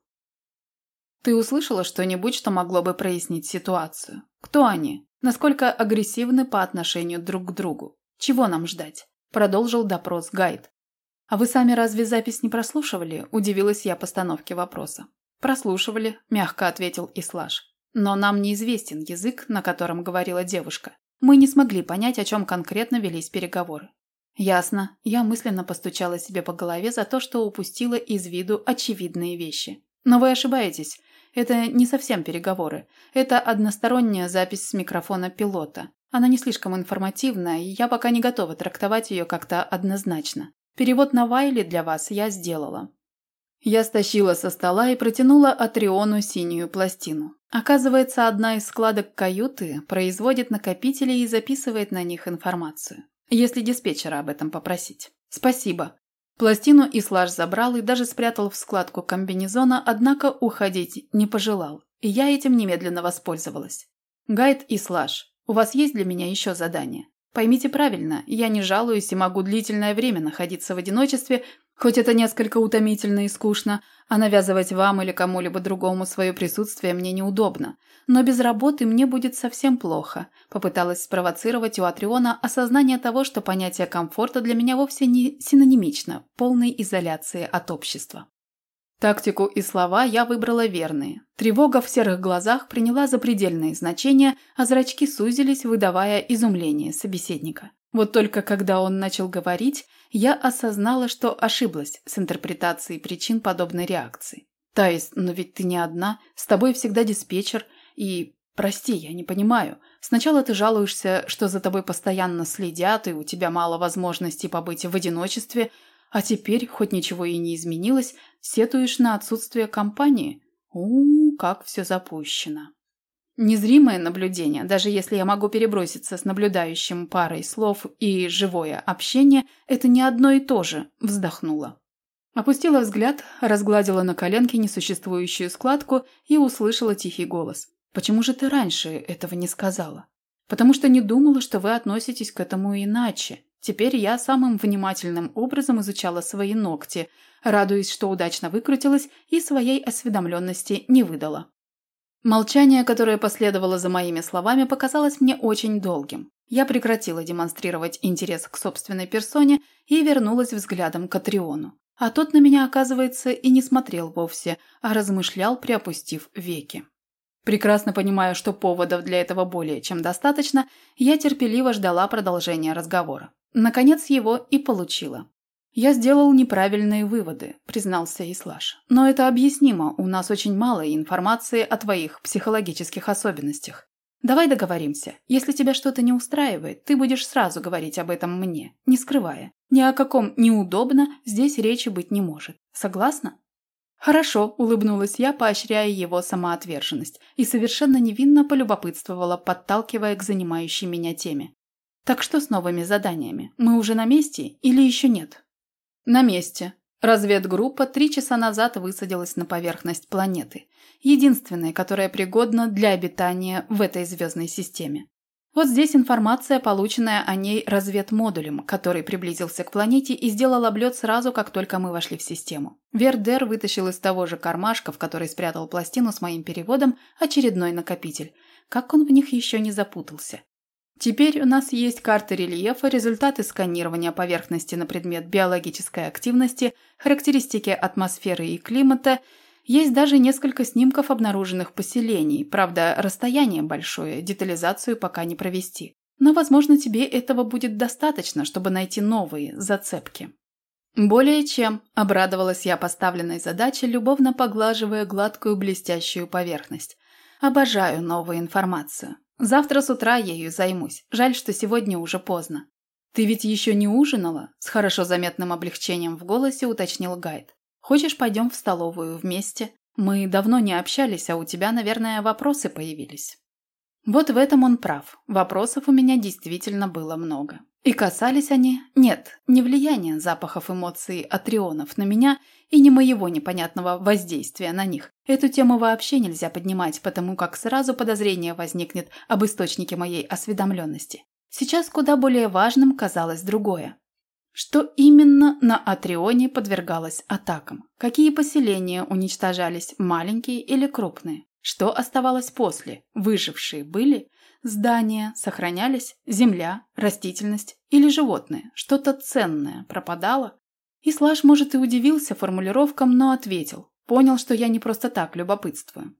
Ты услышала что-нибудь, что могло бы прояснить ситуацию? Кто они? Насколько агрессивны по отношению друг к другу? Чего нам ждать? Продолжил допрос Гайд. «А вы сами разве запись не прослушивали?» – удивилась я постановке вопроса. «Прослушивали», – мягко ответил Ислаш. «Но нам неизвестен язык, на котором говорила девушка. Мы не смогли понять, о чем конкретно велись переговоры». «Ясно». Я мысленно постучала себе по голове за то, что упустила из виду очевидные вещи. «Но вы ошибаетесь. Это не совсем переговоры. Это односторонняя запись с микрофона пилота. Она не слишком информативна, и я пока не готова трактовать ее как-то однозначно. Перевод на Вайли для вас я сделала. Я стащила со стола и протянула Атриону синюю пластину. Оказывается, одна из складок каюты производит накопители и записывает на них информацию. Если диспетчера об этом попросить. Спасибо. Пластину Ислаш забрал и даже спрятал в складку комбинезона, однако уходить не пожелал. И я этим немедленно воспользовалась. Гайд Ислаш, у вас есть для меня еще задание? Поймите правильно, я не жалуюсь и могу длительное время находиться в одиночестве, Хоть это несколько утомительно и скучно, а навязывать вам или кому-либо другому свое присутствие мне неудобно. Но без работы мне будет совсем плохо. Попыталась спровоцировать у Атриона осознание того, что понятие комфорта для меня вовсе не синонимично полной изоляции от общества. Тактику и слова я выбрала верные. Тревога в серых глазах приняла запредельные значения, а зрачки сузились, выдавая изумление собеседника. Вот только когда он начал говорить, я осознала, что ошиблась с интерпретацией причин подобной реакции. Таис, но ведь ты не одна, с тобой всегда диспетчер, и... Прости, я не понимаю. Сначала ты жалуешься, что за тобой постоянно следят, и у тебя мало возможностей побыть в одиночестве, а теперь, хоть ничего и не изменилось, сетуешь на отсутствие компании. У, как все запущено. Незримое наблюдение, даже если я могу переброситься с наблюдающим парой слов и живое общение, это не одно и то же, вздохнула. Опустила взгляд, разгладила на коленке несуществующую складку и услышала тихий голос. «Почему же ты раньше этого не сказала?» «Потому что не думала, что вы относитесь к этому иначе. Теперь я самым внимательным образом изучала свои ногти, радуясь, что удачно выкрутилась и своей осведомленности не выдала. Молчание, которое последовало за моими словами, показалось мне очень долгим. Я прекратила демонстрировать интерес к собственной персоне и вернулась взглядом к Атриону. А тот на меня, оказывается, и не смотрел вовсе, а размышлял, приопустив веки. Прекрасно понимая, что поводов для этого более чем достаточно, я терпеливо ждала продолжения разговора. Наконец его и получила. «Я сделал неправильные выводы», – признался Ислаш. «Но это объяснимо, у нас очень мало информации о твоих психологических особенностях. Давай договоримся. Если тебя что-то не устраивает, ты будешь сразу говорить об этом мне, не скрывая. Ни о каком «неудобно» здесь речи быть не может. Согласна?» «Хорошо», – улыбнулась я, поощряя его самоотверженность, и совершенно невинно полюбопытствовала, подталкивая к занимающей меня теме. «Так что с новыми заданиями? Мы уже на месте или еще нет?» На месте. Разведгруппа три часа назад высадилась на поверхность планеты, единственной, которая пригодна для обитания в этой звездной системе. Вот здесь информация, полученная о ней разведмодулем, который приблизился к планете и сделал облет сразу, как только мы вошли в систему. Вердер вытащил из того же кармашка, в который спрятал пластину с моим переводом, очередной накопитель. Как он в них еще не запутался. Теперь у нас есть карты рельефа, результаты сканирования поверхности на предмет биологической активности, характеристики атмосферы и климата. Есть даже несколько снимков обнаруженных поселений. Правда, расстояние большое, детализацию пока не провести. Но, возможно, тебе этого будет достаточно, чтобы найти новые зацепки. Более чем, обрадовалась я поставленной задаче, любовно поглаживая гладкую блестящую поверхность. Обожаю новую информацию. Завтра с утра ею займусь. Жаль, что сегодня уже поздно. Ты ведь еще не ужинала? С хорошо заметным облегчением в голосе уточнил Гайд. Хочешь, пойдем в столовую вместе? Мы давно не общались, а у тебя, наверное, вопросы появились. Вот в этом он прав. Вопросов у меня действительно было много. И касались они, нет, не влияния запахов эмоций атрионов на меня и не моего непонятного воздействия на них. Эту тему вообще нельзя поднимать, потому как сразу подозрение возникнет об источнике моей осведомленности. Сейчас куда более важным казалось другое. Что именно на Атрионе подвергалось атакам? Какие поселения уничтожались, маленькие или крупные? Что оставалось после? Выжившие были? Здания сохранялись? Земля, растительность или животные? Что-то ценное пропадало? Ислаш, может, и удивился формулировкам, но ответил. Понял, что я не просто так любопытствую.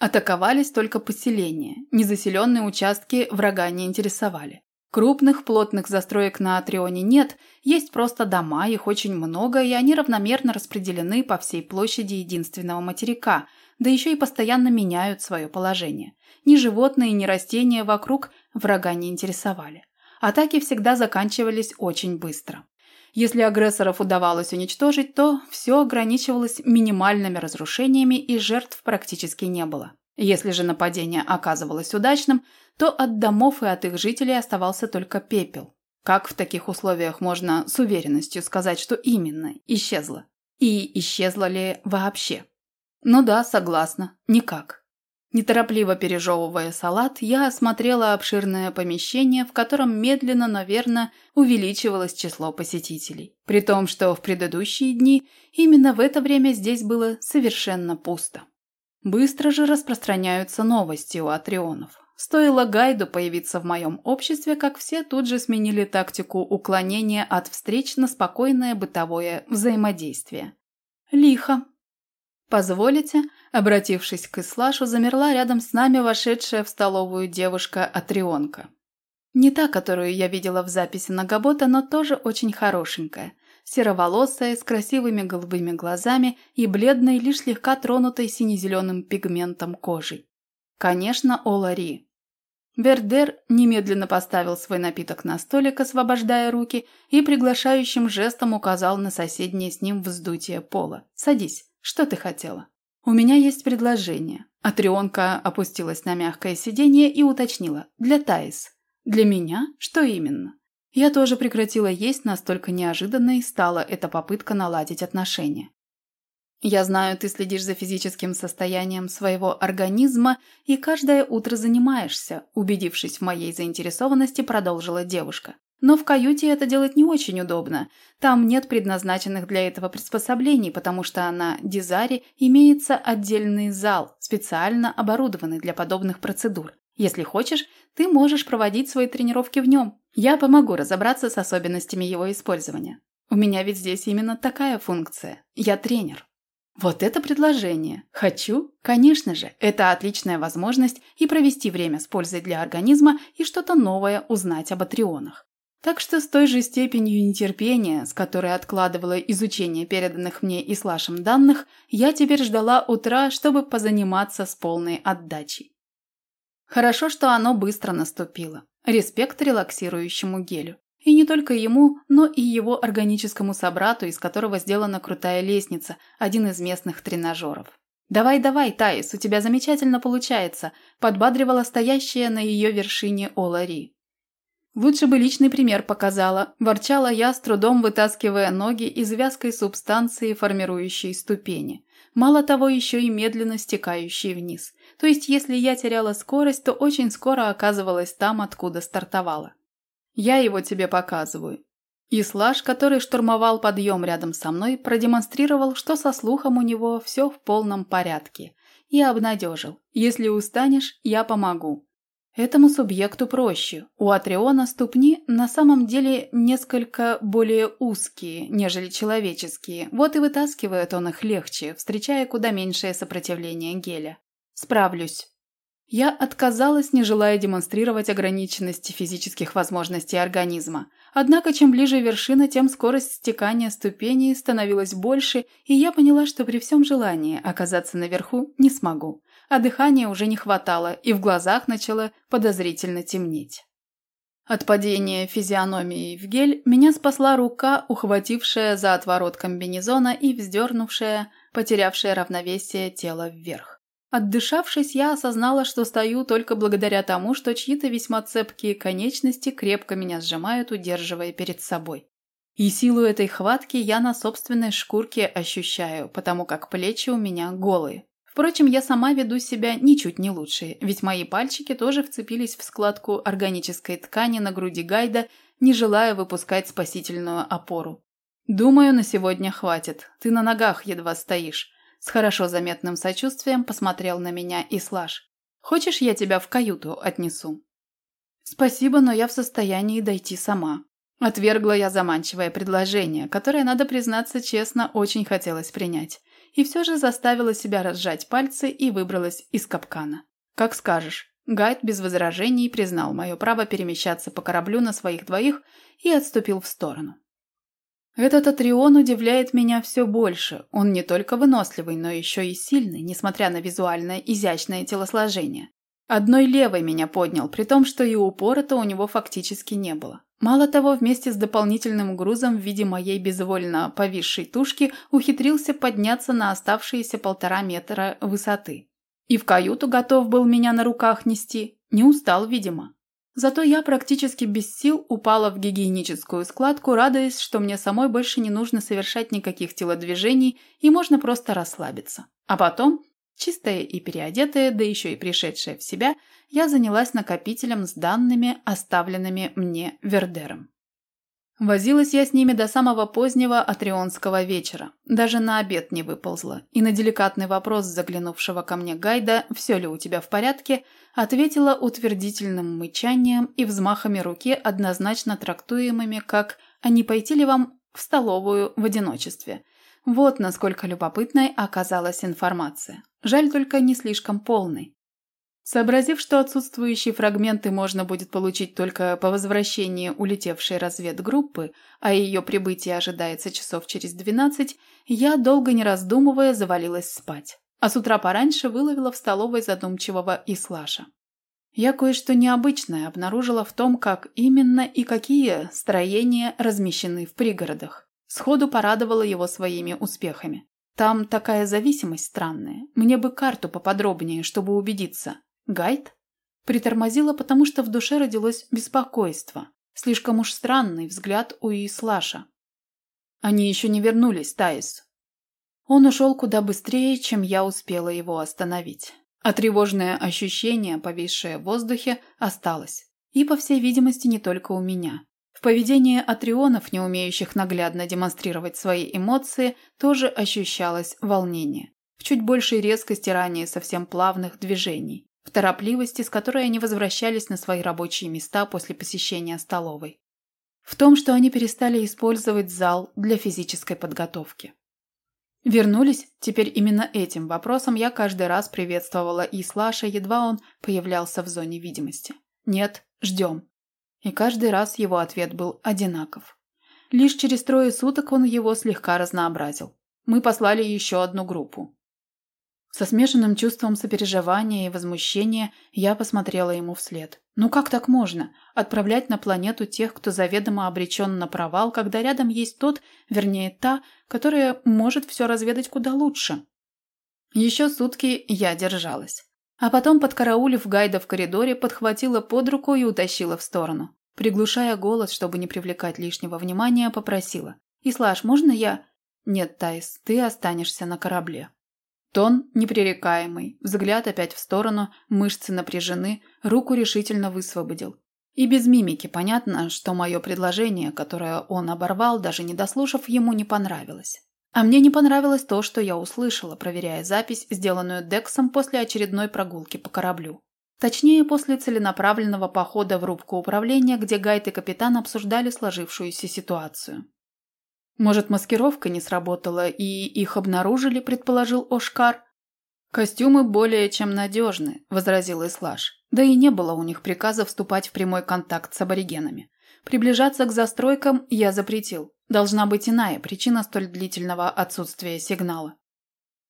Атаковались только поселения. Незаселенные участки врага не интересовали. Крупных плотных застроек на Атрионе нет, есть просто дома, их очень много, и они равномерно распределены по всей площади единственного материка – да еще и постоянно меняют свое положение. Ни животные, ни растения вокруг врага не интересовали. Атаки всегда заканчивались очень быстро. Если агрессоров удавалось уничтожить, то все ограничивалось минимальными разрушениями и жертв практически не было. Если же нападение оказывалось удачным, то от домов и от их жителей оставался только пепел. Как в таких условиях можно с уверенностью сказать, что именно исчезло? И исчезло ли вообще? Ну да, согласна, никак. Неторопливо пережевывая салат, я осмотрела обширное помещение, в котором медленно, наверное, увеличивалось число посетителей. При том, что в предыдущие дни именно в это время здесь было совершенно пусто. Быстро же распространяются новости у атрионов. Стоило Гайду появиться в моем обществе, как все тут же сменили тактику уклонения от встреч на спокойное бытовое взаимодействие. Лихо. «Позволите?» Обратившись к Ислашу, замерла рядом с нами вошедшая в столовую девушка-атрионка. Не та, которую я видела в записи на Габота, но тоже очень хорошенькая. Сероволосая, с красивыми голубыми глазами и бледной, лишь слегка тронутой сине-зеленым пигментом кожей. Конечно, Олари. Бердер немедленно поставил свой напиток на столик, освобождая руки, и приглашающим жестом указал на соседнее с ним вздутие пола. «Садись. Что ты хотела?» «У меня есть предложение». Атрионка опустилась на мягкое сиденье и уточнила. «Для Таис». «Для меня? Что именно?» Я тоже прекратила есть, настолько неожиданной стала эта попытка наладить отношения. Я знаю, ты следишь за физическим состоянием своего организма и каждое утро занимаешься, убедившись в моей заинтересованности, продолжила девушка. Но в каюте это делать не очень удобно. Там нет предназначенных для этого приспособлений, потому что на Дизаре имеется отдельный зал, специально оборудованный для подобных процедур. Если хочешь, ты можешь проводить свои тренировки в нем. Я помогу разобраться с особенностями его использования. У меня ведь здесь именно такая функция. Я тренер. Вот это предложение. Хочу? Конечно же, это отличная возможность и провести время с пользой для организма и что-то новое узнать об атрионах. Так что с той же степенью нетерпения, с которой откладывала изучение переданных мне и слашем данных, я теперь ждала утра, чтобы позаниматься с полной отдачей. Хорошо, что оно быстро наступило. Респект релаксирующему гелю. И не только ему, но и его органическому собрату, из которого сделана крутая лестница, один из местных тренажеров. «Давай, давай, Таис, у тебя замечательно получается», – подбадривала стоящая на ее вершине Олари. Лучше бы личный пример показала, ворчала я, с трудом вытаскивая ноги из вязкой субстанции, формирующей ступени. Мало того, еще и медленно стекающей вниз. То есть, если я теряла скорость, то очень скоро оказывалась там, откуда стартовала. Я его тебе показываю. Ислаш, который штурмовал подъем рядом со мной, продемонстрировал, что со слухом у него все в полном порядке. И обнадежил. Если устанешь, я помогу. Этому субъекту проще. У Атриона ступни на самом деле несколько более узкие, нежели человеческие. Вот и вытаскивает он их легче, встречая куда меньшее сопротивление геля. Справлюсь. Я отказалась, не желая демонстрировать ограниченности физических возможностей организма. Однако, чем ближе вершина, тем скорость стекания ступеней становилась больше, и я поняла, что при всем желании оказаться наверху не смогу а дыхания уже не хватало, и в глазах начало подозрительно темнеть. От падения физиономии в гель меня спасла рука, ухватившая за отворот комбинезона и вздернувшая, потерявшая равновесие тело вверх. Отдышавшись, я осознала, что стою только благодаря тому, что чьи-то весьма цепкие конечности крепко меня сжимают, удерживая перед собой. И силу этой хватки я на собственной шкурке ощущаю, потому как плечи у меня голые. Впрочем, я сама веду себя ничуть не лучше, ведь мои пальчики тоже вцепились в складку органической ткани на груди Гайда, не желая выпускать спасительную опору. «Думаю, на сегодня хватит. Ты на ногах едва стоишь». С хорошо заметным сочувствием посмотрел на меня и Слаж. «Хочешь, я тебя в каюту отнесу?» «Спасибо, но я в состоянии дойти сама». Отвергла я заманчивое предложение, которое, надо признаться честно, очень хотелось принять и все же заставила себя разжать пальцы и выбралась из капкана. «Как скажешь». Гайд без возражений признал мое право перемещаться по кораблю на своих двоих и отступил в сторону. Этот Атрион удивляет меня все больше. Он не только выносливый, но еще и сильный, несмотря на визуальное изящное телосложение. Одной левой меня поднял, при том, что и упора-то у него фактически не было. Мало того, вместе с дополнительным грузом в виде моей безвольно повисшей тушки ухитрился подняться на оставшиеся полтора метра высоты. И в каюту готов был меня на руках нести. Не устал, видимо. Зато я практически без сил упала в гигиеническую складку, радуясь, что мне самой больше не нужно совершать никаких телодвижений и можно просто расслабиться. А потом, чистая и переодетая, да еще и пришедшая в себя, я занялась накопителем с данными, оставленными мне Вердером. Возилась я с ними до самого позднего атрионского вечера. Даже на обед не выползла. И на деликатный вопрос заглянувшего ко мне гайда «Все ли у тебя в порядке?» ответила утвердительным мычанием и взмахами руки, однозначно трактуемыми как «А не пойти ли вам в столовую в одиночестве?» Вот насколько любопытной оказалась информация. Жаль только не слишком полной. Сообразив, что отсутствующие фрагменты можно будет получить только по возвращении улетевшей разведгруппы, а ее прибытие ожидается часов через 12, я, долго не раздумывая, завалилась спать. А с утра пораньше выловила в столовой задумчивого Ислаша. Я кое-что необычное обнаружила в том, как именно и какие строения размещены в пригородах. Сходу порадовала его своими успехами. Там такая зависимость странная. Мне бы карту поподробнее, чтобы убедиться. Гайд? Притормозила, потому что в душе родилось беспокойство. Слишком уж странный взгляд у Ислаша. Они еще не вернулись, Таис. Он ушел куда быстрее, чем я успела его остановить. А тревожное ощущение, повисшее в воздухе, осталось. И, по всей видимости, не только у меня. В поведении атрионов, не умеющих наглядно демонстрировать свои эмоции, тоже ощущалось волнение. В чуть большей резкости ранее совсем плавных движений в торопливости, с которой они возвращались на свои рабочие места после посещения столовой. В том, что они перестали использовать зал для физической подготовки. Вернулись, теперь именно этим вопросом я каждый раз приветствовала Ислаша, едва он появлялся в зоне видимости. Нет, ждем. И каждый раз его ответ был одинаков. Лишь через трое суток он его слегка разнообразил. Мы послали еще одну группу. Со смешанным чувством сопереживания и возмущения я посмотрела ему вслед. Ну как так можно? Отправлять на планету тех, кто заведомо обречен на провал, когда рядом есть тот, вернее та, которая может все разведать куда лучше. Еще сутки я держалась. А потом, подкараулив гайда в коридоре, подхватила под руку и утащила в сторону. Приглушая голос, чтобы не привлекать лишнего внимания, попросила. «Ислаш, можно я...» «Нет, Тайс, ты останешься на корабле». Тон непререкаемый, взгляд опять в сторону, мышцы напряжены, руку решительно высвободил. И без мимики понятно, что мое предложение, которое он оборвал, даже не дослушав, ему не понравилось. А мне не понравилось то, что я услышала, проверяя запись, сделанную Дексом после очередной прогулки по кораблю. Точнее, после целенаправленного похода в рубку управления, где Гайд и капитан обсуждали сложившуюся ситуацию. Может, маскировка не сработала и их обнаружили, предположил Ошкар. Костюмы более чем надежны, возразил Ислаш. Да и не было у них приказа вступать в прямой контакт с аборигенами. Приближаться к застройкам я запретил. Должна быть иная причина столь длительного отсутствия сигнала.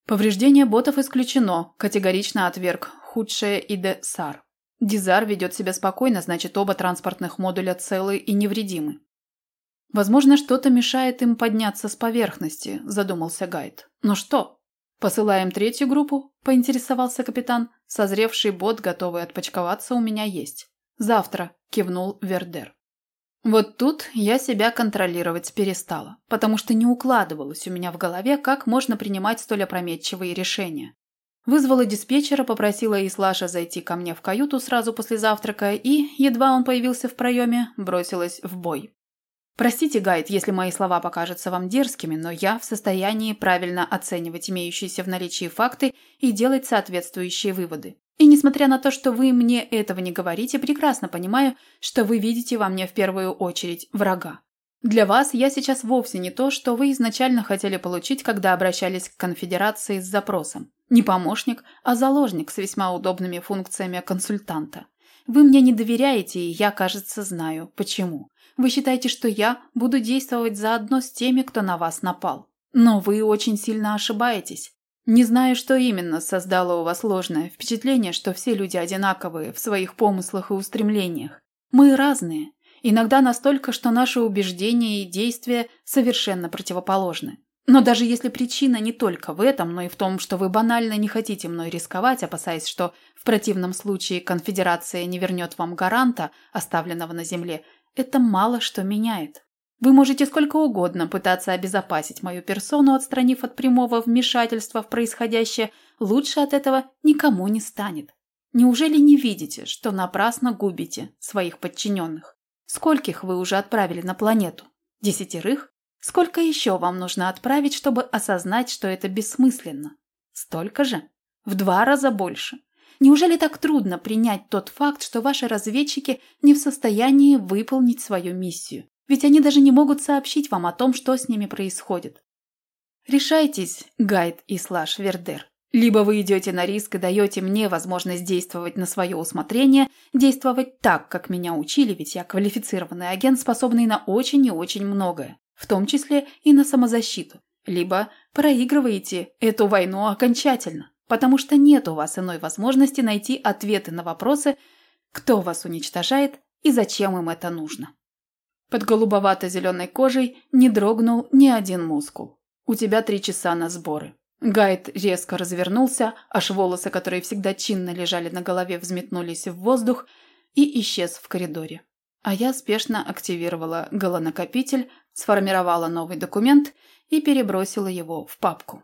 Повреждение ботов исключено, категорично отверг худшее Иде Сар. Дизар ведет себя спокойно, значит, оба транспортных модуля целы и невредимы. Возможно, что-то мешает им подняться с поверхности, задумался Гайд. Но что? Посылаем третью группу? Поинтересовался капитан. Созревший бот, готовый отпочковаться, у меня есть. Завтра, кивнул Вердер. Вот тут я себя контролировать перестала, потому что не укладывалось у меня в голове, как можно принимать столь опрометчивые решения. Вызвала диспетчера, попросила Ислаша зайти ко мне в каюту сразу после завтрака и, едва он появился в проеме, бросилась в бой. Простите, Гайд, если мои слова покажутся вам дерзкими, но я в состоянии правильно оценивать имеющиеся в наличии факты и делать соответствующие выводы. И несмотря на то, что вы мне этого не говорите, прекрасно понимаю, что вы видите во мне в первую очередь врага. Для вас я сейчас вовсе не то, что вы изначально хотели получить, когда обращались к конфедерации с запросом. Не помощник, а заложник с весьма удобными функциями консультанта. Вы мне не доверяете, и я, кажется, знаю, почему. вы считаете, что я буду действовать заодно с теми, кто на вас напал. Но вы очень сильно ошибаетесь. Не знаю, что именно создало у вас ложное впечатление, что все люди одинаковые в своих помыслах и устремлениях. Мы разные, иногда настолько, что наши убеждения и действия совершенно противоположны. Но даже если причина не только в этом, но и в том, что вы банально не хотите мной рисковать, опасаясь, что в противном случае конфедерация не вернет вам гаранта, оставленного на земле, это мало что меняет. Вы можете сколько угодно пытаться обезопасить мою персону, отстранив от прямого вмешательства в происходящее, лучше от этого никому не станет. Неужели не видите, что напрасно губите своих подчиненных? Скольких вы уже отправили на планету? Десятерых? Сколько еще вам нужно отправить, чтобы осознать, что это бессмысленно? Столько же? В два раза больше. Неужели так трудно принять тот факт, что ваши разведчики не в состоянии выполнить свою миссию? Ведь они даже не могут сообщить вам о том, что с ними происходит. Решайтесь, Гайд и Слаш Вердер. Либо вы идете на риск и даете мне возможность действовать на свое усмотрение, действовать так, как меня учили, ведь я квалифицированный агент, способный на очень и очень многое в том числе и на самозащиту, либо проигрываете эту войну окончательно, потому что нет у вас иной возможности найти ответы на вопросы, кто вас уничтожает и зачем им это нужно. Под голубовато-зеленой кожей не дрогнул ни один мускул. У тебя три часа на сборы. Гайд резко развернулся, аж волосы, которые всегда чинно лежали на голове, взметнулись в воздух и исчез в коридоре. А я спешно активировала голонакопитель, сформировала новый документ и перебросила его в папку.